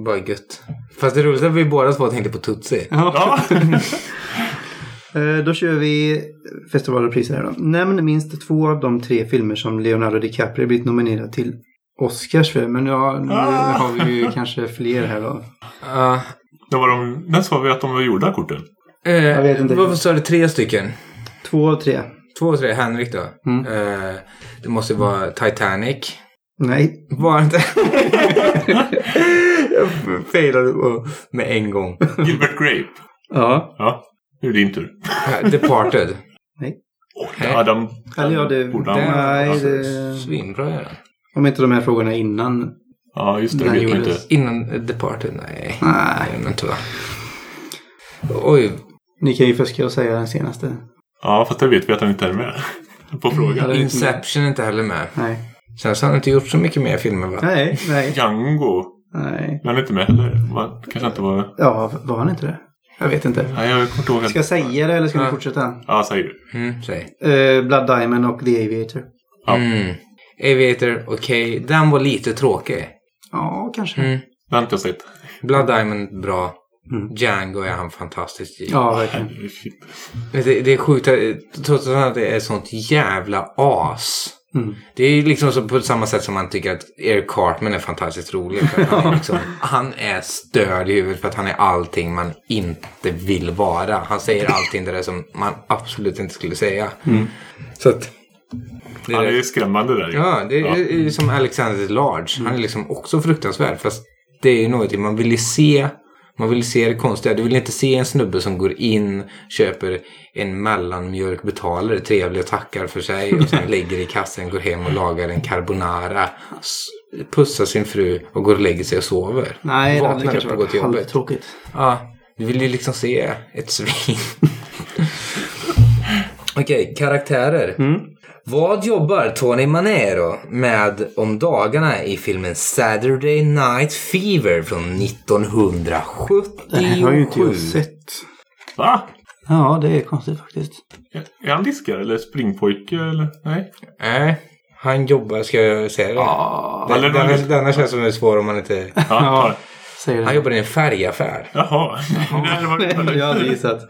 bara gött. Fast det roliga är att vi båda två tänkte på Tutsi. Ja. Eh, Då kör vi festivalpriser här då. Nämn minst två av de tre filmer som Leonardo DiCaprio blivit nominerad till Oscars för. Men ja, nu Ah. har vi ju kanske fler här då. Ja. Då var de, när sa vi att de var gjorda, korten? Eh, vet inte. Varför sa du tre stycken? Två av tre. Två, tre. Henrik då? Mm. Eh, det måste vara Titanic. Nej. Var det inte? jag failade med en gång. Gilbert Grape. Ja. Ja, nu är det din tur. Departed. Åh, ja, de, Eller ja, det... Nej, alltså, det... Svinbra är den. Om inte de här frågorna innan. Ja, just det. Det vet man inte. Innan Departed? Nej. Nej. Nej, men inte va? Oj. Ni kan ju fuska och säga den senaste. Ja, fast det vet vi att han inte är med. På frågan. Ja, det- Inception är inte heller med. Nej. Sen så har han inte gjort så mycket mer filmer va? Nej, nej, Django. nej. Han är inte med heller. Kanske inte var... Ja, var han inte det? Jag vet inte. Nej, jag kommer. Ska jag säga det eller ska vi Ja. fortsätta? Ja, säger du. Mm, säg. Eh, Blood Diamond och The Aviator. Ja. Mm. Aviator, okej. Den var lite tråkig. Ja, kanske. Mm. Inte jag sett. Blood Diamond, bra. Mm. Django är han fantastisk i. Ja, verkligen. Det, det är sjukt, trots att det är sånt jävla as. Mm. Det är liksom så på samma sätt som man tycker att Eric Cartman är fantastiskt rolig. Han, är liksom, han är störd i huvudet för att han är allting man inte vill vara. Han säger allting det där som man absolut inte skulle säga. Så att... Det Han är, är ju skrämmande där. ja, det är, är som Alexander Large. Han är liksom också fruktansvärd. Fast det är ju någonting man vill ju se. Man vill se det konstiga. Du vill inte se en snubbe som går in, köper en mellanmjölk, betalar trevlig och tackar för sig och sen ligger i kassen, går hem och lagar en carbonara, pussar sin fru och går och lägger sig och sover. Nej, det hade kanske varit halvtråkigt. Ja, du vill ju liksom se ett svin. Okej, karaktärer. Vad jobbar Tony Manero med om dagarna i filmen Saturday Night Fever från 1977? Det här har ju inte jag sett. Va? Ja, det är konstigt faktiskt. Är han diskare eller springpojke eller? Nej. Nej, han jobbar, ska jag säga det? Ja, Den, Eller- denna, denna känns som är svår om man inte... Ja, ja. säger Han jobbar i en färgaffär. Jaha. Nej, det var Nej, jag hade gissat.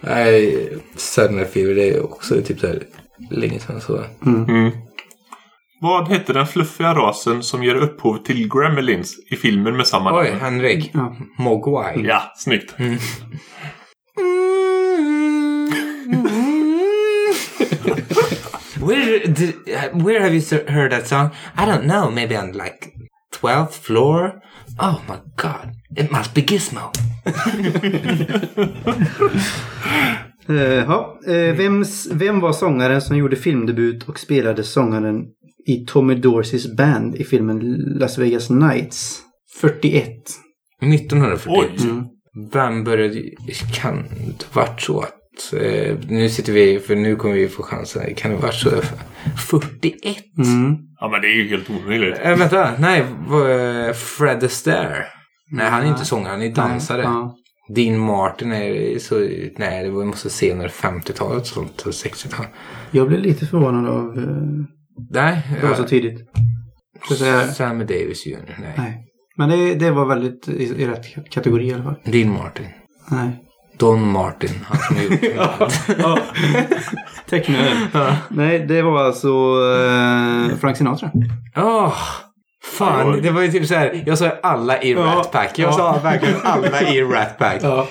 Nej, Saturday Night Fever det är också typ så här länge sedan så. Mm. Vad hette den fluffiga rasen som ger upphov till Gremlins i filmen med samma Oj, namn? Henrik. Ja. Mogwai. Ja, snyggt. where did, where have you heard that song? I don't know. Maybe on like twelfth floor. Oh my god! It must be Gizmo. Eh, ja, eh, vems, vem var sångaren som gjorde filmdebut och spelade sångaren i Tommy Dorseys band i filmen Las Vegas Nights? 41. 1941. Oj. Mm. Vem började... Kan det varit så att... Eh, nu sitter vi... För nu kommer vi få chansen. Kan det varit så? 41? Mm. Ja, men det är ju helt omöjligt. Eh, vänta, nej. Fred Astaire. Nej, han är inte sångare. Han är dansare. Ja. Dean Martin är så... Nej, det var måste senare 50-talet. Sånt, 60-tal. Jag blev lite förvånad av... Eh, Nej. det var så tidigt. Så säga, Sammy Davis Jr. Nej. nej. Men det, det var väldigt i, i rätt kategori i alla fall. Dean Martin. Nej. Don Martin. Han som har gjort ja. Tecknaren. Nej, det var alltså eh, Frank Sinatra. Åh! Fan, det var ju typ så här. Jag sa alla i Ja. Rat Pack. Jag sa verkligen alla i Rat Pack. Ja.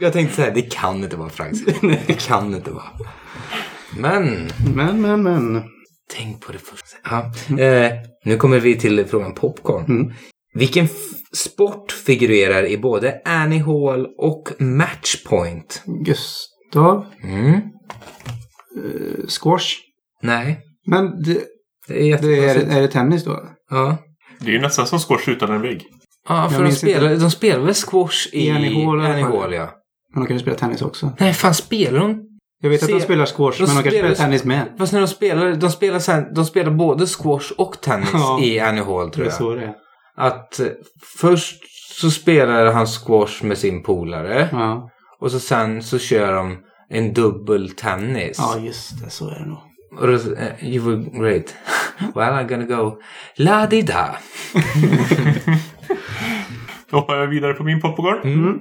Jag tänkte så här, det kan inte vara Frank. Det kan inte vara. Men, Men, men, men. tänk på det först. Ja. Eh, nu kommer vi till frågan popcorn. Mm. Vilken sport figurerar i både Annie Hall och Matchpoint? Gustav. Mm. Squash. Nej, Men det, det är det är, är det tennis då? Ja. Det är ju nästan som squash utan en vägg. Ja, för Jag de spelar, de spelar väl squash i, fall. Hall, ja. Men de kan ju spela tennis också. Nej, fan spelar de? Jag vet att de Se- spelar squash, de men de kan spelar- spela tennis med. Fast när de spelar, de spelar, sen, de spelar både squash och tennis Ja. i Annie Hall Det tror är jag. så det är. Att eh, först så spelar han squash med sin polare. Ja. Och så sen så kör de en dubbel tennis. ja, just det. Så är det nog. Och då, eh, you were great. well, I'm gonna go la-di-da. Då hoppar jag vidare på min popcorn. Mm.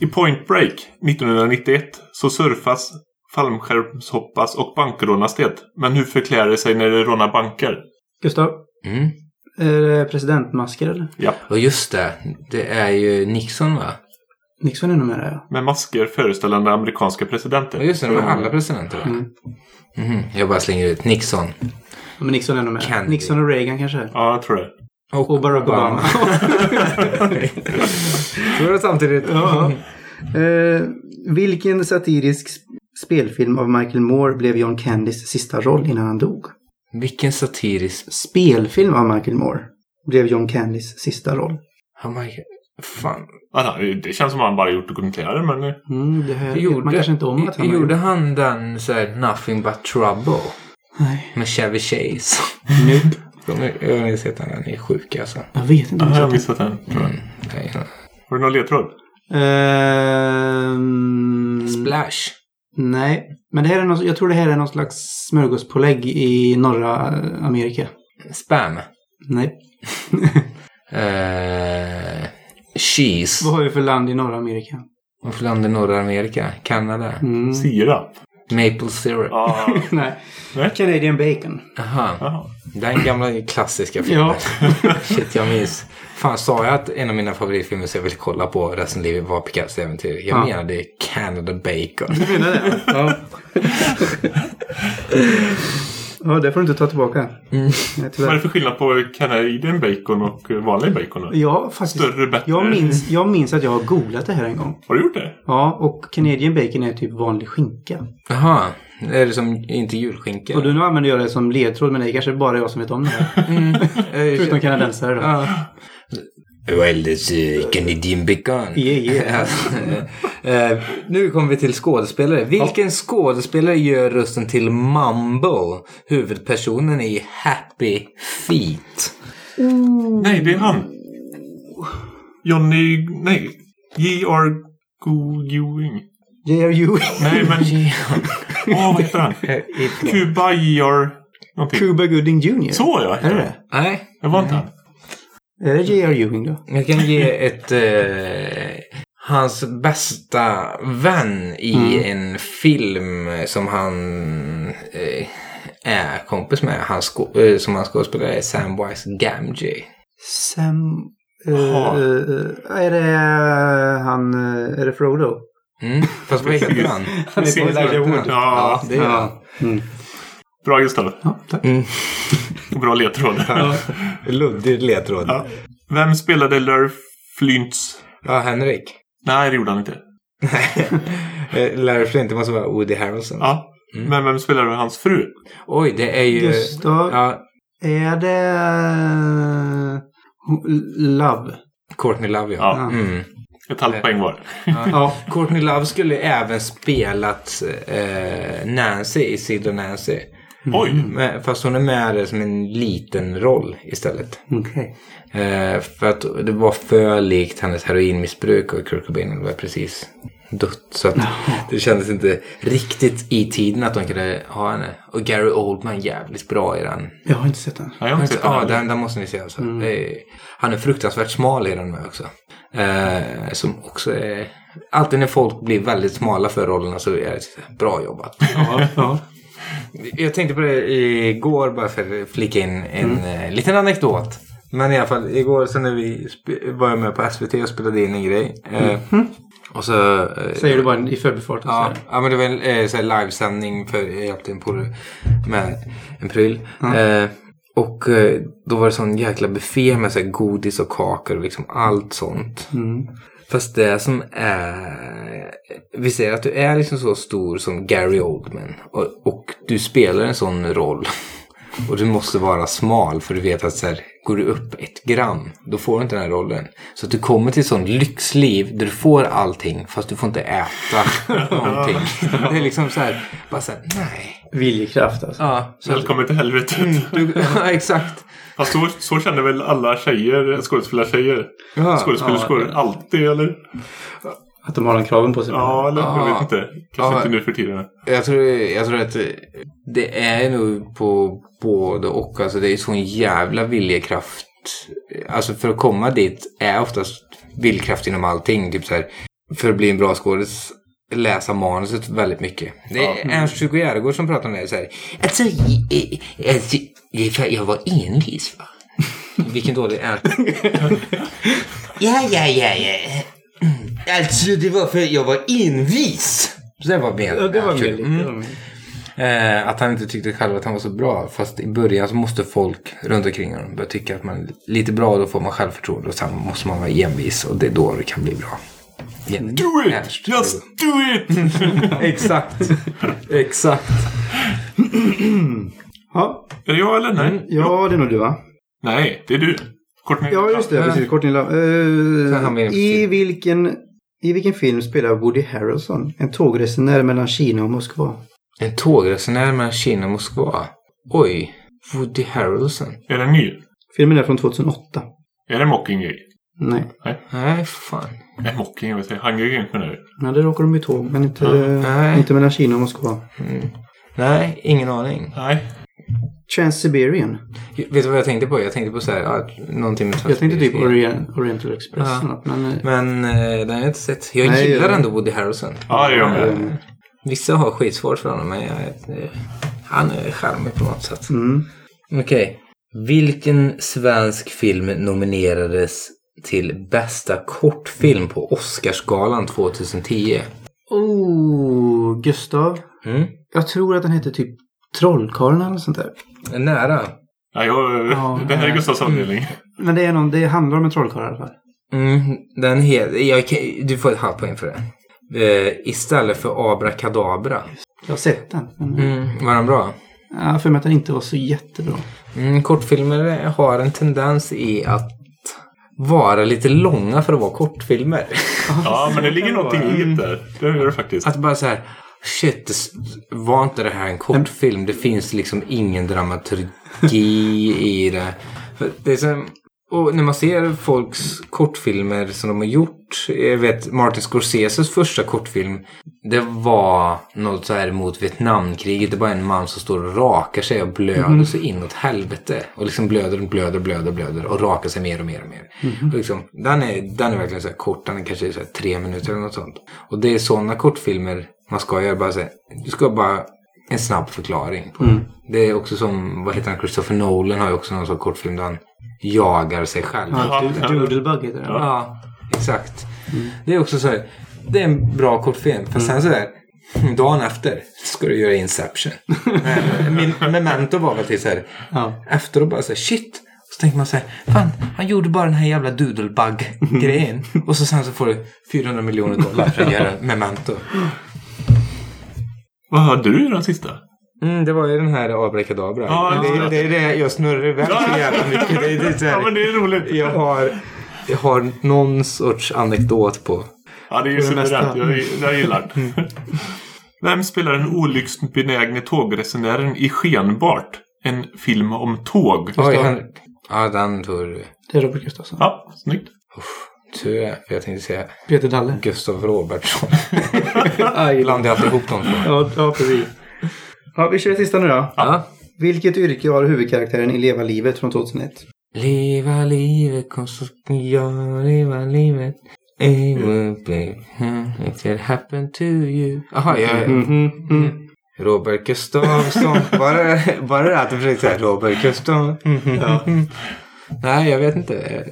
I Point Break 1991 så surfas, fallskärmshoppas och bankrånas det. Men hur förklär det sig när det rånar banker? Gustav. Mm. Är det presidentmasker eller? Ja, Och just det, det är ju Nixon va? Nixon är nog med det, ja. med masker föreställande amerikanska presidenter. Ja just det, de är alla presidenter va? Mm. Mhm, Jag bara slänger ut Nixon. Ja, Men Nixon är nog med. Kennedy. Nixon och Reagan kanske? Ja, jag tror det. Och Barack Obama. Är det samtidigt. ja. eh, vilken satirisk sp- spelfilm av Michael Moore blev John Candys sista roll innan han dog? Vilken satirisk... Spelfilm av Michael Moore blev John Candys sista roll. Oh my Fan. Ja, det känns som att han bara gjort dokumentärer, men... eh, Mm, det här Gjorde, man kanske inte om att han gjorde han den så här, Nothing But Trouble? Nej. Med Chevy Chase? Nope. De är- Jag har sett den, den är sjuk alltså. Jag vet inte. Om jag jag har missat den, tror jag. Mm. Nej. Har du någon ledtråd? Ehm, Splash. nej. Men det här är något, jag tror det här är någon slags smörgåspålägg i norra eh, Amerika. Spam. Nej. Eh, cheese. Vad har vi för land i norra Amerika? Vad för land i norra Amerika? Kanada? Mm. Sirap? Maple syrup? Ja. Nej. Nej. Canadian bacon. Aha. Jaha. Den gamla klassiska filmen. Ja. Shit, jag minns. Fan, sa jag att en av mina favoritfilmer som jag ville kolla på resten av livet var Picassos äventyr? Jag Ja. menade Canada Bacon. Du menar det? Ja. Ja, det får du inte ta tillbaka. Mm. Nej, Vad är det för skillnad på Canadian bacon och vanlig bacon? Då? Ja, faktiskt. Större, bättre? Jag minns, jag minns att jag har googlat det här en gång. Har du gjort det? Ja, och Canadian bacon är typ vanlig skinka. Jaha, är det som inte julskinka? Och du nu använder jag det som ledtråd, men det är kanske bara jag som vet om det här. Mm. Förutom kanadensare då. Ja. Well, it's uh, Canadian bacon. Yeah, yeah. Eh, nu kommer vi till skådespelare. Vilken skådespelare gör rösten till Mumble? Huvudpersonen i Happy Feet. Nej, det är han. Johnny... Nej. J.R. Ewing. J.R. Ewing. Nej, men... Åh, vad heter han? Cuba J.R. Cuba Gooding Jr. Så ja, Är det det? Nej, Det var inte han. Är det J.R. Ewing då? jag kan ge ett... Eh, hans bästa vän i Mm. en film som han eh, är kompis med. Han skå- eh, som han skådespelare är Samwise Gamgee. Sam... eh, eh, är det eh, han... eh, är det Frodo? Mm, fast vad heter han? Han är på Elijah Wood. Ja, det är han. Mm. Bra Gustav. Ja, tack. Bra ledtråd. Luddig ledtråd. Ja. Vem spelade Larry Flynt's... Ja, Henrik. Nej, det gjorde han inte. Eh, Larry Flint, det måste vara Woody Harrelson. Ja. Men vem spelade hans fru? Oj, det är ju... Gustav. Ja, Är det... eh, Love? Courtney Love ja. Ja. Mm. Ett halvt poäng var. Ja. Courtney Love skulle även spelat eh, Nancy i Sid och Nancy. Oj! Men, fast hon är med som en liten roll istället. Okej. Eh, för att det var för likt hennes heroinmissbruk och Kurt Cobain. Var precis dött. Så att det kändes inte riktigt i tiden att de kunde ha henne. Och Gary Oldman jävligt bra i den. Jag har inte sett den. Nej, jag har inte sett den Ja, den, den måste ni se alltså. Är, han är fruktansvärt smal i den med också. Eh, som också är... Alltid när folk blir väldigt smala för rollerna så är det bra jobbat. Ja, ja. Jag tänkte på det igår bara för att flika in en eh, liten anekdot. Men i alla fall igår så när vi var jag med på SVT och spelade in en grej. Eh, Och så... Eh, Säger du bara i förbifarten. Ja, ja men det var en eh, livesändning för jag hjälpte en polare med en pryl. Eh, och då var det sån jäkla buffé med så godis och kakor och liksom allt sånt. Mm. Fast det som är... Vi säger att du är liksom så stor som Gary Oldman. Och, och du spelar en sån roll. Och du måste vara smal för du vet att så här, går du upp ett gram då får du inte den här rollen. Så att du kommer till ett sånt lyxliv där du får allting fast du får inte äta någonting. Det är liksom så här, bara så här, nej. Viljekraft alltså. Ja, så att, Välkommen till helvetet. du, ja, exakt. Fast så, så känner väl alla tjejer, skådespelartjejer? Ja, Skådespelerskor alltid eller? Att de har den kraven på sig. Ja, eller? Jag Ja. vet inte. Kanske Ja. inte nu för tiden. Jag tror, jag tror att det är nog på både och. Alltså det är sån jävla viljekraft. Alltså för att komma dit är oftast villkraft inom allting. Typ så här, för att bli en bra skådis läsa manuset väldigt mycket. Det är Ernst-Hugo Järegård som pratar om det. Så här, alltså, jag, alltså, jag, jag var envis va. Vilken dålig Ernst. ja, ja, ja, ja. Alltså det var för jag var envis. Så det var mer. Ja, det var väldigt. Mm. Eh, att han inte tyckte själv att han var så bra. Fast i början så måste folk runt omkring honom börja tycka att man är lite bra. Då får man självförtroende och sen måste man vara envis. Och det är då det kan bli bra. Igen. Do it! Ernst. Just do it! Exakt. Exakt. Ja. Är det jag eller? Nej. Mm. ja, det är nog du va? Nej, det är du. Kort ner. Ja, just det. Ja. Precis. Vi Uh, en i, vilken, I vilken film spelar Woody Harrelson en tågresenär mellan Kina och Moskva? En tågresenär mellan Kina och Moskva. Oj. Woody Harrelson. Är den ny? Filmen är från 2008. Är det Mockingjay? Nej. Nej, fan. Nej, Mocking, jag vill säga. Hunger Games menar du? Ja, där åker de i tåg, men inte, Nej. inte mellan Kina och Moskva. Mm. Nej, ingen aning. Nej. Chance Siberian. Vet du vad jag tänkte på? Jag tänkte på så här, ja, någonting med Jag tänkte typ. Orient, Oriental Express. Ja. något, Men, eh, Men eh, den har jag inte sett. Jag Nej, gillar jag- ändå Woody Harrelson. Ja, det gör jag eh, Vissa har skitsvårt för honom, men jag, eh, han är charmig på något sätt. mm. Okej. Vilken svensk film nominerades till bästa kortfilm på Oscarsgalan 2010? Oh, Gustav. Mm? Jag tror att den heter typ Trollkarlen eller något sånt där. Är Nära. Ja, jag, Ja, det här är nej. Gustavs avdelning. Men det, är någon, det handlar om en trollkarl i alla fall. Mm, den heter... Du får ett halvt poäng för det. Eh, istället för Abrakadabra. Jag har sett den. Men, Mm, var den bra? Har för mig att den inte var så jättebra. Mm, kortfilmer har en tendens i att vara lite långa för att vara kortfilmer. Ja, men det ligger någonting i det där. Det gör det faktiskt. Att bara så här, shit, var inte det här en kortfilm? Det finns liksom ingen dramaturgi i det. Det är så, och när man ser folks kortfilmer som de har gjort. Jag vet Martin Scorseses första kortfilm. Det var något så här mot Vietnamkriget. Det var en man som står och rakar sig och blöder sig inåt helvete. Och liksom blöder och blöder och blöder blöder. Och rakar sig mer och mer och mer. Och liksom, den, är, den är verkligen så här kort. Den är kanske så tre minuter eller något sånt. Och det är sådana kortfilmer man ska göra. Bara så här, du ska bara en snabb förklaring. På. det. Det är också som, vad heter han, Christopher Nolan har ju också någon sån kortfilm där han jagar sig själv. Ja. Doodlebug heter den. Ja, exakt. Det är också så här, det är en bra kortfilm. Fast sen så här, dagen efter ska du göra Inception. Min memento var väl till så här, Ja. efter och bara så här, shit. Så tänker man så här, fan, han gjorde bara den här jävla doodlebug-grejen. Och så sen så får du 400 miljoner dollar för att göra memento. Vad hade du i den sista? Mm, det var ju den här Abrakadabra. Ja, det, är- det. det det jag snurrar iväg så jävla mycket. Det, det här, Ja, men det är roligt. jag, har, jag har någon sorts anekdot på. Ja, det är ju det suveränt. Jag, jag gillar det. Vem spelar den olycksbenägne tågresenären i Skenbart? En film om tåg. Oj, han, ja, den tog du. Det är Robert Gustafsson. Ja, snyggt. tur det, för jag tänkte säga Peter Dalle. Gustav Robertsson. Aj, Blandar alltid ihop de två. Ja, ja, precis. Ja, vi kör det sista nu då. Ja. Vilket yrke har huvudkaraktären i Leva livet från 2001? Leva livet, konstigt, ja, leva livet. It will be, hmm, it will happen to you. Jaha, jag... Mm. Robert Gustafsson. Det, var det att du försökte säga Robert Gustafsson? Ja. Nej, jag vet inte.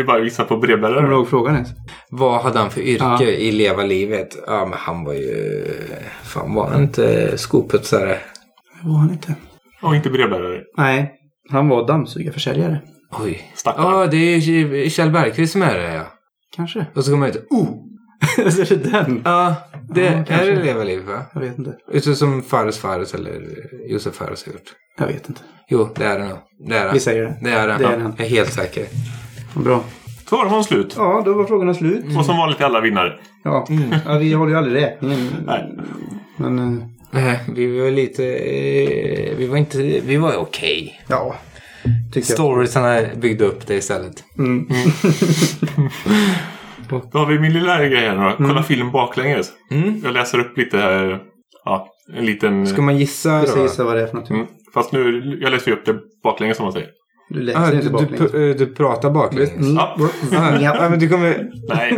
Vi bara gissar på Kommer du brevbärare. ihåg frågan ens? Vad hade han för yrke Ja. i Leva livet? Ja, men han var ju... Fan, var han inte skoputsare? Det var han inte. Och inte brevbärare. Nej, han var dammsugarförsäljare. Oj. Stackarn. Ja, det är ju Kjell Bergqvist som är det, ja. Kanske. Och så kommer man ut. Oh! Så är det den? Ja, det Ja, är kanske. det Leva livet, va? Jag vet inte. Ute som Fares Fares eller Josef Fares har gjort. Jag vet inte. Jo, det är det nog. Det är det. Vi säger det. Det är det. Det är den. Jag är helt säker. Bra. Så var de slut. Ja, då var frågorna slut. Och som vanligt är alla vinnare. Ja, ja vi håller ju aldrig räkningen. Nej. Men, eh, Nej, vi var lite... eh, Vi var inte... Vi var okej. ja. Tycker jag. Storiesarna byggde upp det istället. Mm. Då har vi min lilla grej här nu då. Kolla film baklänges. Mm. Jag läser upp lite här. Ja, en liten... Ska man gissa då? gissa vad det är för något. Mm. Fast nu, jag läser ju upp det baklänges som man säger. Du läser Ah, inte du, baklänges. du, du pratar baklänges? Mm. Ja. Ah, ja, men du kommer... Nej.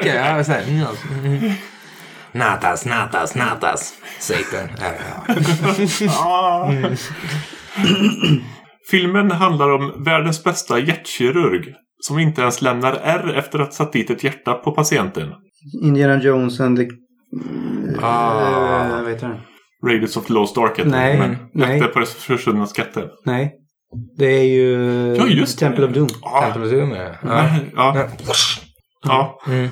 Okej. ja, så här, mm. Natas, natas, natas. Satan. Ah. Filmen handlar om världens bästa hjärtkirurg. Som inte ens lämnar ärr efter att satt dit ett hjärta på patienten. Indiana Jones and the... Ah. Eh, vad heter den? Raiders of the Lost Ark Nej, men nej. Jakten på försvunna skatten. Nej. Det är ju... Ja, just det. Temple of Doom. Ja. Temple of Doom, ja. ja. Nej, ja. ja. Mm.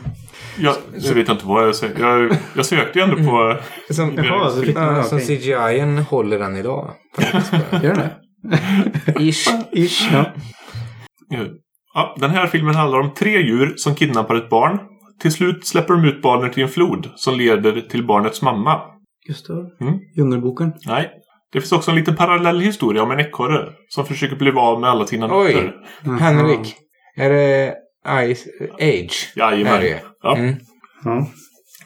Jag, jag vet inte vad jag säger. Jag, jag sökte ju ändå på... Som, Jaha, så ja, som. CGI-en håller den idag. Gör den det? Ish. Ish. Ja. Ja, den här filmen handlar om tre djur som kidnappar ett barn. Till slut släpper de ut barnet i en flod som leder till barnets mamma. Gustav. Mm. Djungelboken. Nej. Det finns också en liten parallell historia om en ekorre som försöker bli av med alla sina Oj. nötter. Henrik. Är det Ice Age? Jajamän. Ja. Mm.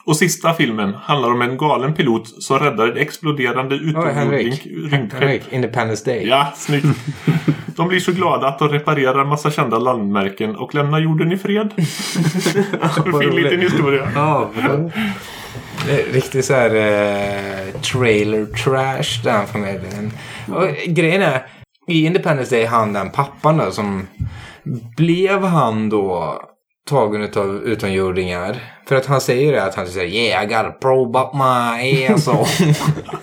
Och sista filmen handlar om en galen pilot som räddar en exploderande Oj, utomjording Henrik. rymdskepp. Independence Day. Ja, snyggt. De blir så glada att de reparerar massa kända landmärken och lämnar jorden i fred. vad fin liten historia. Ja, Riktigt så här eh, trailer trash den familjen. Och grejen är, i Independence Day han den pappan då som blev han då tagen utav utomjordingar. För att han säger det att han säger yeah I gotta probe up my asshole.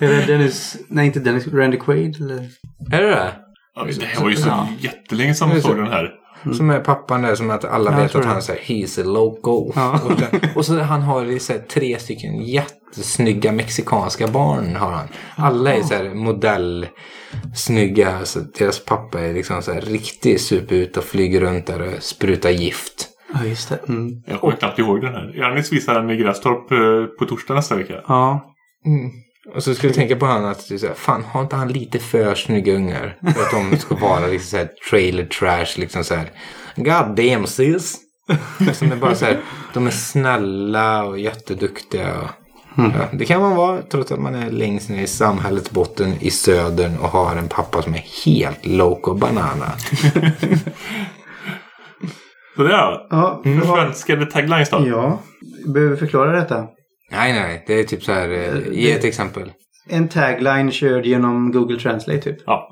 Är det Dennis... Nej, inte Dennis. Randy Quaid eller? är det det? Ja, det var ju så Ja. jättelänge sedan man såg så- den här. Som är pappan där som att alla Ja, vet att han säger he's a loco. Ja. Och, den, och så han har så här, tre stycken jättesnygga mexikanska barn har han. Alla är så här modellsnygga. Så deras pappa är liksom så här riktigt super ut och flyger runt där och sprutar gift. Ja, just det. Mm. Jag kommer knappt ihåg den här. Janis visar den i Grästorp eh, på torsdag nästa vecka. Ja. Mm. Och så skulle jag tänka på han att så här, fan har inte han lite för snygga ungar? För att de ska vara liksom så här trailer trash liksom så här. God damn sis. Som är bara så här, de är snälla och jätteduktiga. Och, ja, det kan man vara trots att man är längst ner i samhällets botten i södern och har en pappa som är helt loco banana. Så det är Ja. mm. Försvenskade taglines då. Ja. Behöver vi förklara detta? Nej, nej, det är typ så här, eh, ge ett exempel. En tagline körd genom Google Translate typ. Ja.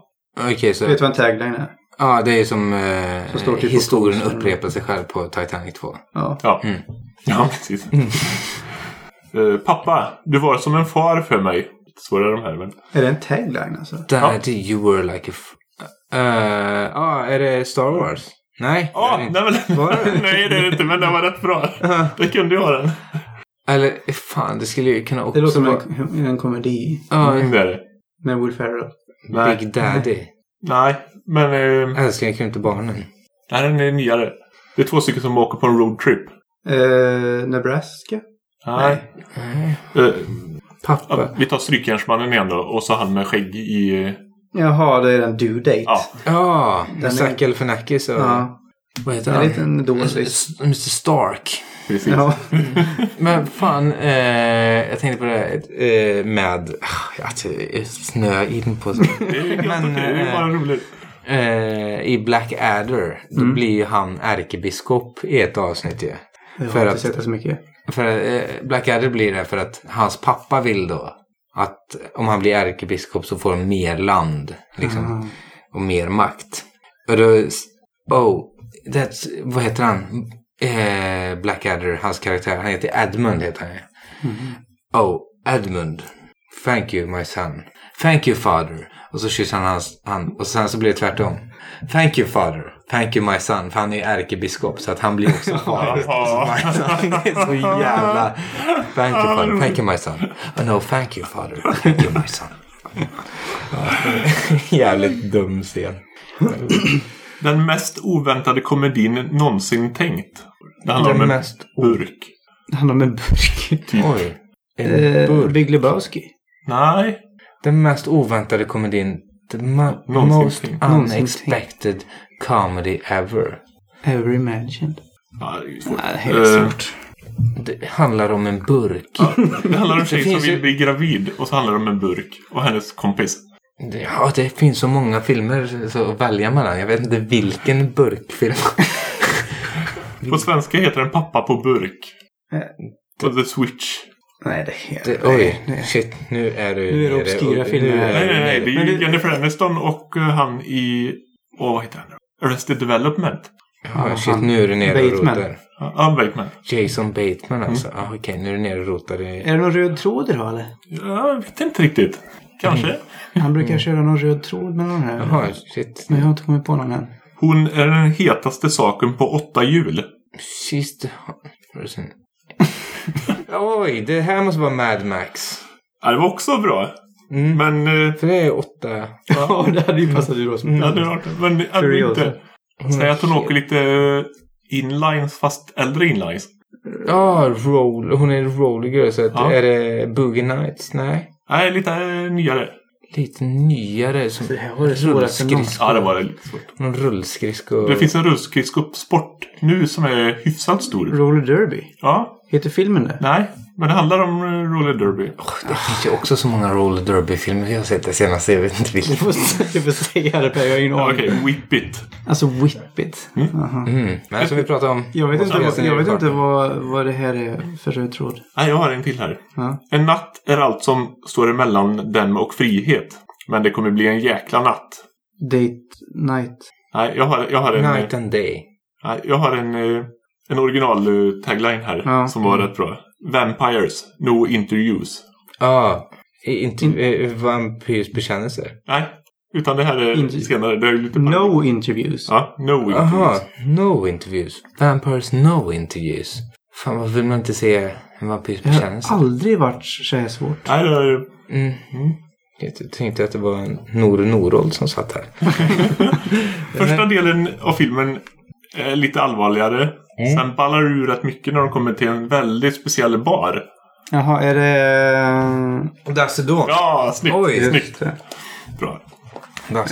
Okej, så. Vet du vad en tagline är? Ja, det är som eh, Så står det typ historien upprepar sig själv på Titanic 2. Ja. Ja, Mm. ja precis. Eh, pappa, du var som en far för mig. Svårare de här men. Är det en tagline alltså? That you were like a... F- uh, ah, är det Star Wars? Nej. Ja, det är nej men. Nej det är det inte men den var rätt bra. Det kunde ju vara den. Eller fan, det skulle ju kunna också Det låter som vara... en, en komedi Ja, Mm, det är det. med Will Ferrell. Nej. Big Daddy. Nej, men. Eh, Älskling krympte barnen. nej, den är nyare. Det är två stycken som åker på en roadtrip. Eh, Nebraska? Nej. Nej. Eh, Pappa. vi tar Strykjärnsmannen igen då. Och så han med skägg i... eh, Jaha, det är en due date. Ja. Ja, Den är- med Zac Galifianakis och... Ja. Vad heter En han? liten dosis. Mr Stark. Precis. Ja. Men fan, eh, jag tänkte på det eh, med... ah, Att jag snöar in på så. Det är helt Men, okej, det är eh, bara roligt. eh, I Black Adder, då blir ju han ärkebiskop i ett avsnitt ju. Jag För har inte att- sett det så mycket. För eh, Black Adder blir det för att hans pappa vill då att om han blir ärkebiskop så får han mer land liksom, och mer makt. Och då, oh, that's, vad heter han? Eh, Black Adder, hans karaktär, han heter Edmund heter han ju. Oh, Edmund. Thank you my son. Thank you father. Och så kysser han hans hand. Och sen så blir det tvärtom. Thank you father. Thank you my son. För han är ärkebiskop så att han blir också. Ja. Det är så jävla... Thank you father. Thank you my son. Oh, no, thank you father. Thank you my son. Jävligt dum scen. Den mest oväntade komedin någonsin tänkt. Det handlar om Den en mest burk. Det handlar om en burk. Oj. En Eh, burk. Big Lebowski. Nej. Den mest oväntade komedin. The most unexpected comedy ever. Ever imagined. Ja, det är svårt. Nej, det är Eh, svårt. Det handlar om en burk. Det handlar om en tjej som ju- vill bli gravid och så handlar det om en burk och hennes kompis. Ja, det finns så många filmer så att välja mellan. Jag vet inte vilken burkfilm. På svenska heter den Pappa på burk. Eh, På The Switch. Nej, det är helt... Det, oj, shit. Nu är du Nu är det obskyra och- filmer nu Nej, nej, nej. Det är ju det- Jennifer Aniston och eh, han i... Åh, vad heter han? Arrested Development. Ja, shit, nu är du nere och Bateman. rotar. Ja, Bateman. Jason Bateman alltså. Ja, okej, nu är du nere och rotar i... Är det någon röd tråd i då eller? Ja, Jag vet inte riktigt. Kanske. Han brukar köra någon röd tråd med någon här. Jaha, shit. Men jag har inte kommit på någon än. Hon är den hetaste saken på åtta hjul. Sist... Oj, det här måste vara Mad Max. Ja, det var också bra. Mm. Men... eh, För det är åtta. Ja, det hade ju passat i då. Ja, det var det. Men Furiosa. inte. Säg att hon åker lite eh, inlines, fast äldre inlines. Ja, roll. Hon är roller girl. Så att, Ja. är det Boogie Nights? Nej. Nej, lite eh, nyare. Lite nyare. Som Det här var det svåraste rullskridsko. Ja, det var lite svårt. Någon rullskridsko. Det finns en rullskridskosport nu som är hyfsat stor. Roller Derby. Ja, Heter filmen det? nej. Men det handlar om eh, roller derby. Det finns ju också så många roller derby-filmer vi har sett det senaste. Jag vet inte Du vilken. får, du får säga det Per, jag har ingen aning. Okej, Whip It. Alltså Whip It. Aha. Mm. Men som vi pratade om. Jag vet inte, jag det vet inte vad, vad det här är för röd tråd. Nej, jag har en till här. Ja. En natt är allt som står emellan dem och frihet. Men det kommer bli en jäkla natt. Date Night. Nej, jag har, jag har en, Night and Day. nej, jag har en, eh, en original-tagline här Ja. som var rätt bra. Vampires, no interviews. Ja. i- Inte eh, Vampyrs bekännelser. Nej, utan det här är Inte- senare. Det är lite No interviews. Ja, no interviews. Aha. No interviews. Vampires no interviews. Fan, vad vill man inte se en vampyrs Det har bekännelse? aldrig varit så här svårt. Nej, det är, Mm. Jag tänkte att det var en Nore Norold som satt här. första delen av filmen är lite allvarligare. Mm. Sen ballar det ur rätt mycket när de kommer till en väldigt speciell bar. Jaha, är det... Dags då. Ja, snyggt! Oj, snyggt. Bra.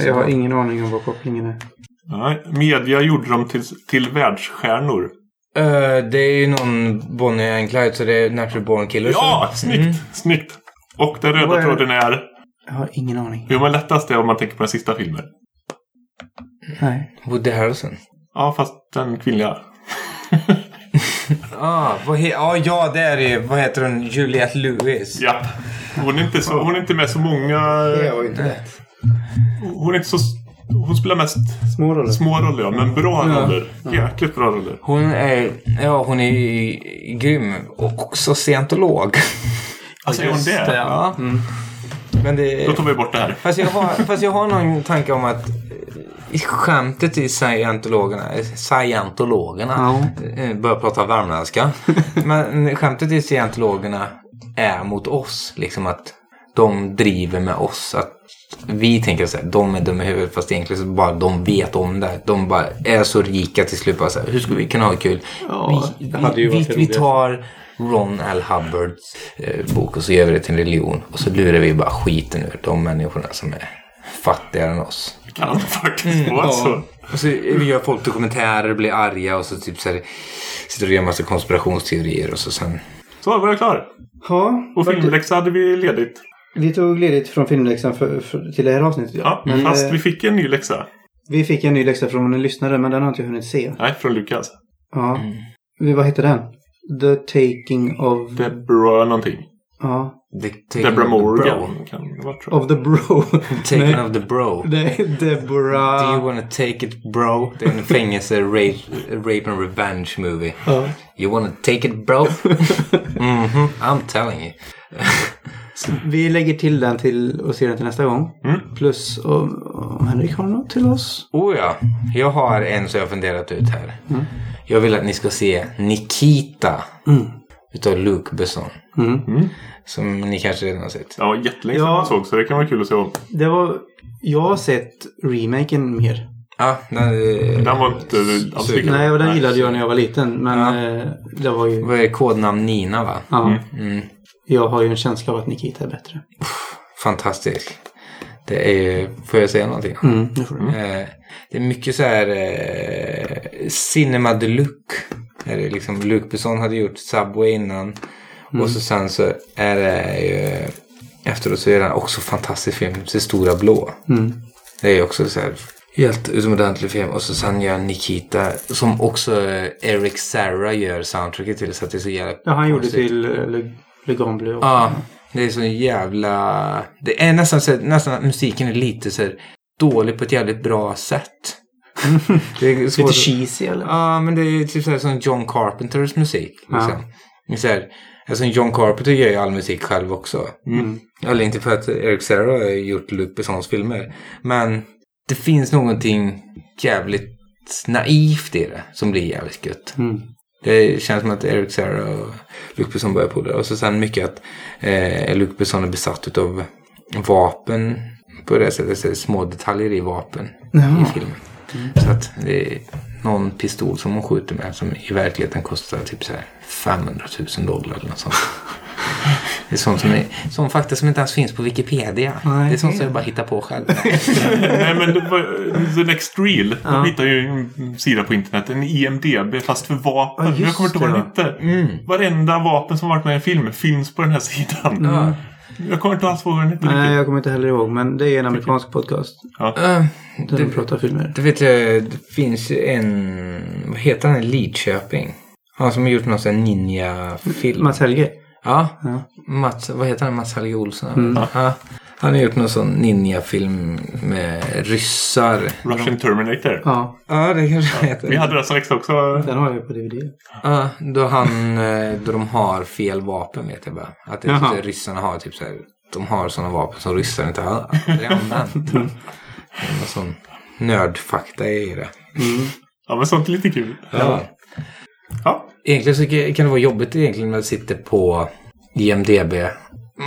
Jag har ingen aning om vad kopplingen är. Nej, media gjorde dem till, till världsstjärnor. Eh, det är ju någon Bonnie and Clyde så det är Natural Born Killers. Ja, snyggt! Mm. Snyggt! Och den röda är tråden är... Jag har ingen aning. Jo, men lättast är om man tänker på den sista filmen. Nej. Woody Harrelson. Ja, fast den kvinnliga. Ah, vad he- ah, ja, det är det. Vad heter hon? Juliette Lewis. Ja. Hon är inte, så, hon är inte med så många... var ju inte rätt. Hon är inte så... Hon spelar mest Små roller. små roller, ja, men bra Ja. roller. Jäkligt bra roller. Hon är, ja, hon är grym. Och också scientolog. Alltså, är hon det? Ja. Men det... Då tar vi bort det här. Fast jag har, fast jag har någon tanke om att skämtet i scientologerna, eh, scientologerna, eh, börjar prata värmländska. Men skämtet i scientologerna är mot oss. Liksom att de driver med oss. Att vi tänker så här, de är dumma i huvudet fast egentligen så bara de vet om det. De bara är så rika till slut. Bara så här, hur ska vi kunna ha kul? Ja, vi, vi, vi, vi tar Ron L. Hubbards eh, bok och så gör vi det till en religion. Och så lurar vi bara skiten ur de människorna som är fattigare än oss. Det kan faktiskt vara så. Och så gör folk dokumentärer, blir arga och så typ så här, sitter och gör massa konspirationsteorier och så sen... Så var jag klar. Ja, Och filmläxa hade vi ledigt. vi tog ledigt från filmläxan för, för, till det här avsnittet. Ja, Men, fast eh, vi fick en ny läxa. vi fick en ny läxa från en lyssnare men den har inte jag hunnit se. Nej, från Lukas. Ja. Mm. Vi- Vad heter den? The Taking of... Deborah någonting. Ja. The Deborah of the bro. Morgan kan det vara tror jag. Of the Bro. Taking Nej. of the bro. Det är Deborah... Do you wanna take it bro? Det är en fängelse rape, rape and revenge movie. Ja. You wanna take it bro? Mhm, I'm telling you. Vi lägger till den till och ser den till nästa gång. Mm. Plus om, om Henrik har något till oss. Oh ja, jag har en som jag har funderat ut här. Jag vill att ni ska se Nikita. Mm. Utav Luc Besson. Mm. Som ni kanske redan har sett. Ja, jättelänge sedan Ja. man såg så det kan vara kul att se om. Det var... Jag har sett remaken mer. Ja, den, eh, Den var inte alls Super. lika Nej, och den gillade jag när jag var liten. Men Ja. eh, det var ju... Vad är kodnamn Nina va? Ja. Mm. Jag har ju en känsla av att Nikita är bättre. Fantastisk. Det är ju, får jag säga någonting? Mm, det får du. Eh, det är mycket så här eh, Cinema de Luc. Är det liksom, Luc Besson hade gjort Subway innan. Och så sen så är det ju efteråt så är det också fantastisk film. Det Stora Blå. Mm. Det är också så här helt utomordentlig film. Och så sen gör Nikita som också eh, Eric Serra gör soundtracket till. Så att det är så jävla Ja, han gjorde till uh, Le, Le Grand Bleu också. Ja, det är så jävla... Det är nästan så nästan att musiken är lite så här dålig på ett jävligt bra sätt. Det är svårt Lite cheesy eller? Ja, men det är typ så här som John Carpenters musik. Liksom. Ja. Så här, alltså John Carpenter gör ju all musik själv också. Mm. Eller inte för att Eric Serra har gjort Bessons filmer. Men det finns någonting jävligt naivt i det som blir jävligt gött. Mm. Det känns som att Eric Serra och Besson börjar på det. Och så sen mycket att eh, Besson är besatt av vapen på det sättet. Så små detaljer i vapen Jaha. i filmen. Så att det är någon pistol som hon skjuter med som i verkligheten kostar typ så här 500 000 dollar eller något sånt. Det är sånt som, är, sån fakta som inte ens finns på Wikipedia. Nej. Det är sånt som jag bara hittar på själv. Nej men det var, The Next Reel. De hittade ju en sida på internet. En IMDB fast för vapen. Ja, jag kommer inte ihåg vad den det, hette. Varenda vapen som varit med i en film finns på den här sidan. Ja. Jag kommer inte alls ihåg vad den hette Nej, jag kommer inte heller ihåg. Men det är en amerikansk podcast. Uh, Där det, de pratar filmer. det vet jag, det finns ju en, vad heter han Lidköping? Han som har gjort någon sån ninja-film. Mats Helge. Ja, Ja. Mats, vad heter han? Mats Helge Olsson? Ja, han har gjort någon sån ninja-film med ryssar. Russian Terminator. Ja, Ja, det kanske han heter. Vi hade den som extra också. den har jag på DVD. Ja, då, han, eh, då de har fel vapen vet jag bara. Att det är Jaha. typ, ryssarna har typ så här, de har sådana vapen som ryssar inte har aldrig använt. Det är någon sån nördfakta i det. Ja men sånt är lite kul. Ja. Ja. Egentligen så kan det vara jobbigt egentligen när man sitter på IMDB.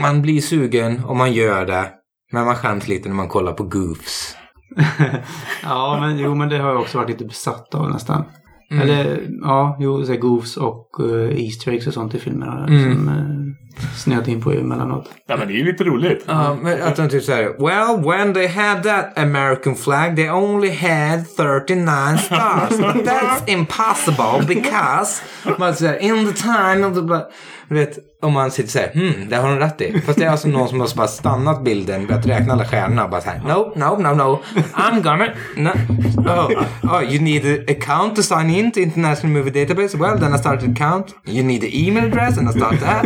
Man blir sugen och man gör det. Men man skäms lite när man kollar på Goofs. Ja, men jo, men det har jag också varit lite besatt av nästan. Mm. Eller ja, jo, så goofs och uh, Easter eggs och sånt i filmerna. Mm. Som uh, snöat in på emellanåt. Nej men det är ju lite roligt. Ja, men att de typ såhär Well, when they had that American flag they only had 39 stars. But that's impossible because man säger in the time of the. Du vet, om man sitter såhär, hmm, det har de rätt i. Fast det är alltså någon som har bara stannat bilden, börjat räkna alla stjärnorna och bara såhär, no, no, no, no, I'm gonna, no. Oh, oh, you need an account to sign in to International Movie Database? Well, then I started an account. You need the email address and I start that.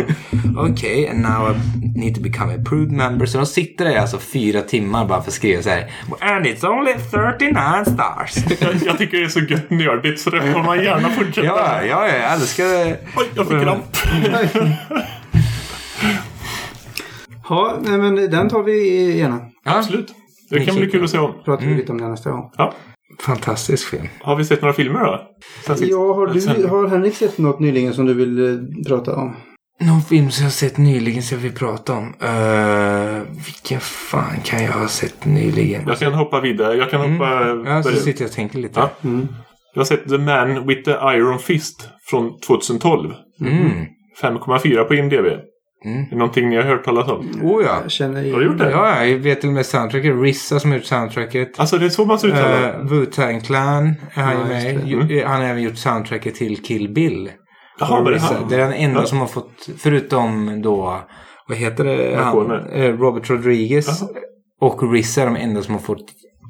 Okay, and now I need to become a approved member. Så de sitter där alltså fyra timmar bara för att skriva så här. And it's only 39 stars. Jag, jag tycker det är så gött nördigt så det får man gärna fortsätta. ja, ja, jag älskar det. Oj, jag fick kramp. Ja, nej, men den tar vi gärna. Absolut. Det kan bli kul att se om. Pratar Mm. vi lite om det nästa gång. Ja. Fantastisk film. Har vi sett några filmer då? Ja, har, du, har Henrik sett något nyligen som du vill eh, prata om? Någon film som jag har sett nyligen som vi pratade om. Uh, vilken fan kan jag ha sett nyligen? Jag kan hoppa vidare. Jag kan hoppa... Mm. Ja, så börja- sitter jag och tänker lite. Ja. Jag har sett The Man with the Iron Fist från 2012. Mm. 5,4 på IMDB. Mm. Är det någonting ni har hört talas om? Oh ja. Jag känner igen Har du gjort det? Ja, jag vet till och med soundtracket. Rissa som har gjort soundtracket. Alltså det är så man ser ut Uh, Wu-Tang Clan är han ju Ja, med just i. det. Mm. Ju- Han har även gjort soundtracket till Kill Bill. Jaha, var det? Det är den enda Ja. som har fått, förutom då, vad heter det? Han, eh, Robert Rodriguez Jaha. och Rissa är de enda som har fått,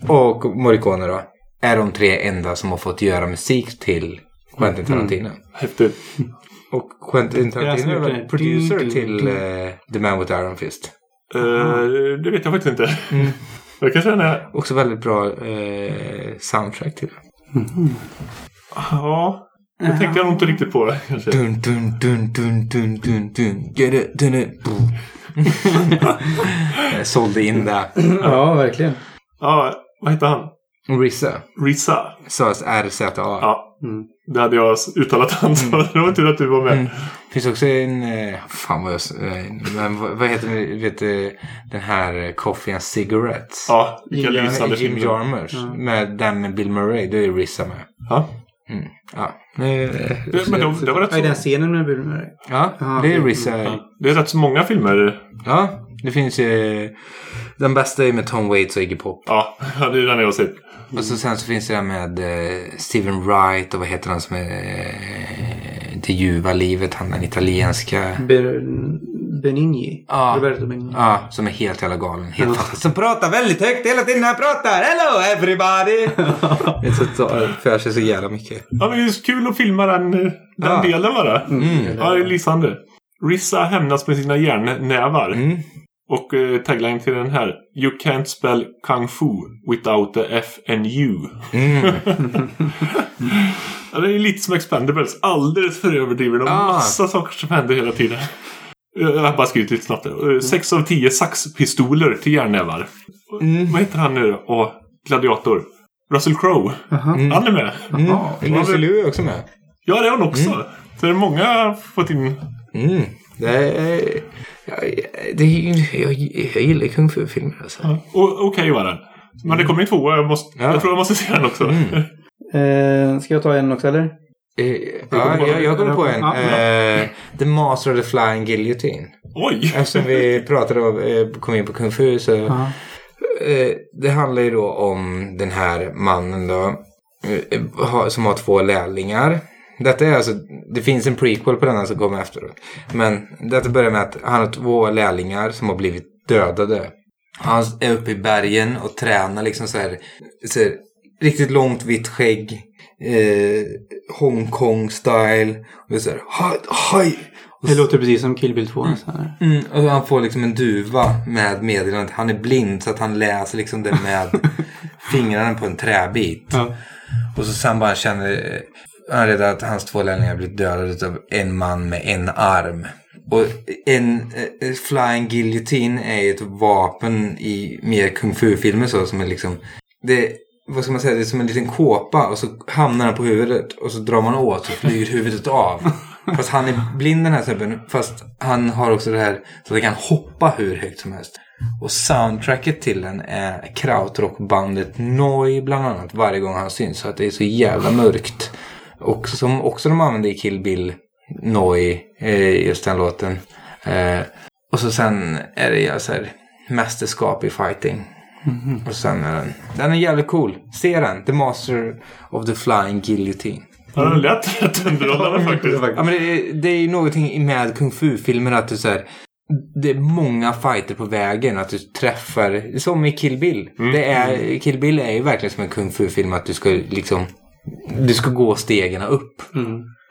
och Morricone då, är de tre enda som har fått göra musik till Quentin Tarantino. Häftigt. Och Quentin Tarantino är väl producer till eh, The Man with Iron Fist. Eh, det vet jag faktiskt inte. Mm. Det kanske är. Också väldigt bra eh, soundtrack till det. Ja. Det tänkte jag nog inte riktigt på det kanske. Dun, dun, dun, dun, dun, dun, dun. Get it, dun, it. Jag sålde in det. Ja, verkligen. Ja, vad heter han? Rissa. Risa. Sades RZA. Ja, Mm. det hade jag uttalat hans. Det var tur att du var med. Mm. finns också en... Eh, fan vad jag... Eh, men vad, heter? Vet du, den här eh, Coffee and Cigarettes? Ja, vilka Jim lysande Jim filmer. Jarmusch. Med den med Bill Murray. Då är Rissa med. Ja. Mm. Ja. Eh, Det, men det, det var rätt Ja, i den så, scenen med Bill Murray. ja, Aha, det är. Rissa. ja, det är rätt så många filmer. Ja, det finns ju... Den bästa är med Tom Waits och Iggy Pop. Ja, det är den jag har sett. Och så sen så finns det den med eh, Steven Wright och vad heter han som är eh, Det ljuva livet, han den italienska. Ber Benigni. Ja. Roberto Benigni. Ja, som är helt jävla galen. Helt fantastisk. Som pratar väldigt högt hela tiden när han pratar. Hello everybody! det så, för sig så jävla mycket. Ja, men det är så kul att filma den, den Ja. delen bara. Mm. Ja, det är lysande. Rissa hämnas med sina järnnävar. Mm. Och eh, tagline till den här. You can't spell kung fu without the F and U. Mm. Ja, det är lite som Expendables. Alldeles för överdriven och Ah. massa saker som händer hela tiden. Jag har bara skrivit lite snabbt. där. Eh, Sex av tio saxpistoler till järnnävar. Mm. Vad heter han nu? Och Gladiator. Russell Crowe. Jaha. Han är med. Mm. Lucy Liu är också med. Ja, det är han också. Så det är många fått in. Mm. Det är... Jag, det är jag, jag gillar kung fu-filmer alltså. Och Okej var den. Men det kommer en tvåa. Jag, måste, Ja. jag tror jag måste se den också. Mm. Eh, ska jag ta en också eller? Eh, ja, jag, jag kommer på en. Ja, Eh, the Master of the Flying Guillotine. Oj! Eftersom vi pratade om, eh, kom in på kung fu så. Ja. Eh, det handlar ju då om den här mannen då. Som har två lärlingar. Detta är alltså, det finns en prequel på denna som kommer efteråt. Men detta börjar med att han har två lärlingar som har blivit dödade. Han är uppe i bergen och tränar liksom så här, så här riktigt långt vitt skägg. Eh, Hongkong-style. Och det är så här, haj, Det låter precis som Kill Bill 2 nästan. här. Mm, och han får liksom en duva med meddelandet. Han är blind så att han läser liksom det med fingrarna på en träbit. Ja. Och så sen bara känner eh, han är rädd att hans två lärlingar blivit dödade av en man med en arm. Och en eh, flying guillotine är ju ett vapen i mer kung fu-filmer så som är liksom det vad ska man säga, det är som en liten kåpa och så hamnar den på huvudet och så drar man åt så flyger huvudet av. Fast han är blind den här snubben. Fast han har också det här så att han kan hoppa hur högt som helst. Och soundtracket till den är krautrockbandet Noi bland annat varje gång han syns. Så att det är så jävla mörkt. Och som också de använder i Kill Bill Noi, eh, just den låten. Eh, och så sen är det så här mästerskap i fighting. Och sen är den, den är jävligt cool. Se den, The Master of the Flying Guillotine. Ja, den lät rätt underhållande faktiskt. Ja, men det, är- det är ju någonting med kung fu-filmer att du så här, det är många fighter på vägen. Att du träffar, som i Kill Bill. Det är, Kill Bill är ju verkligen som en kung fu-film att du ska liksom, du ska gå stegen upp.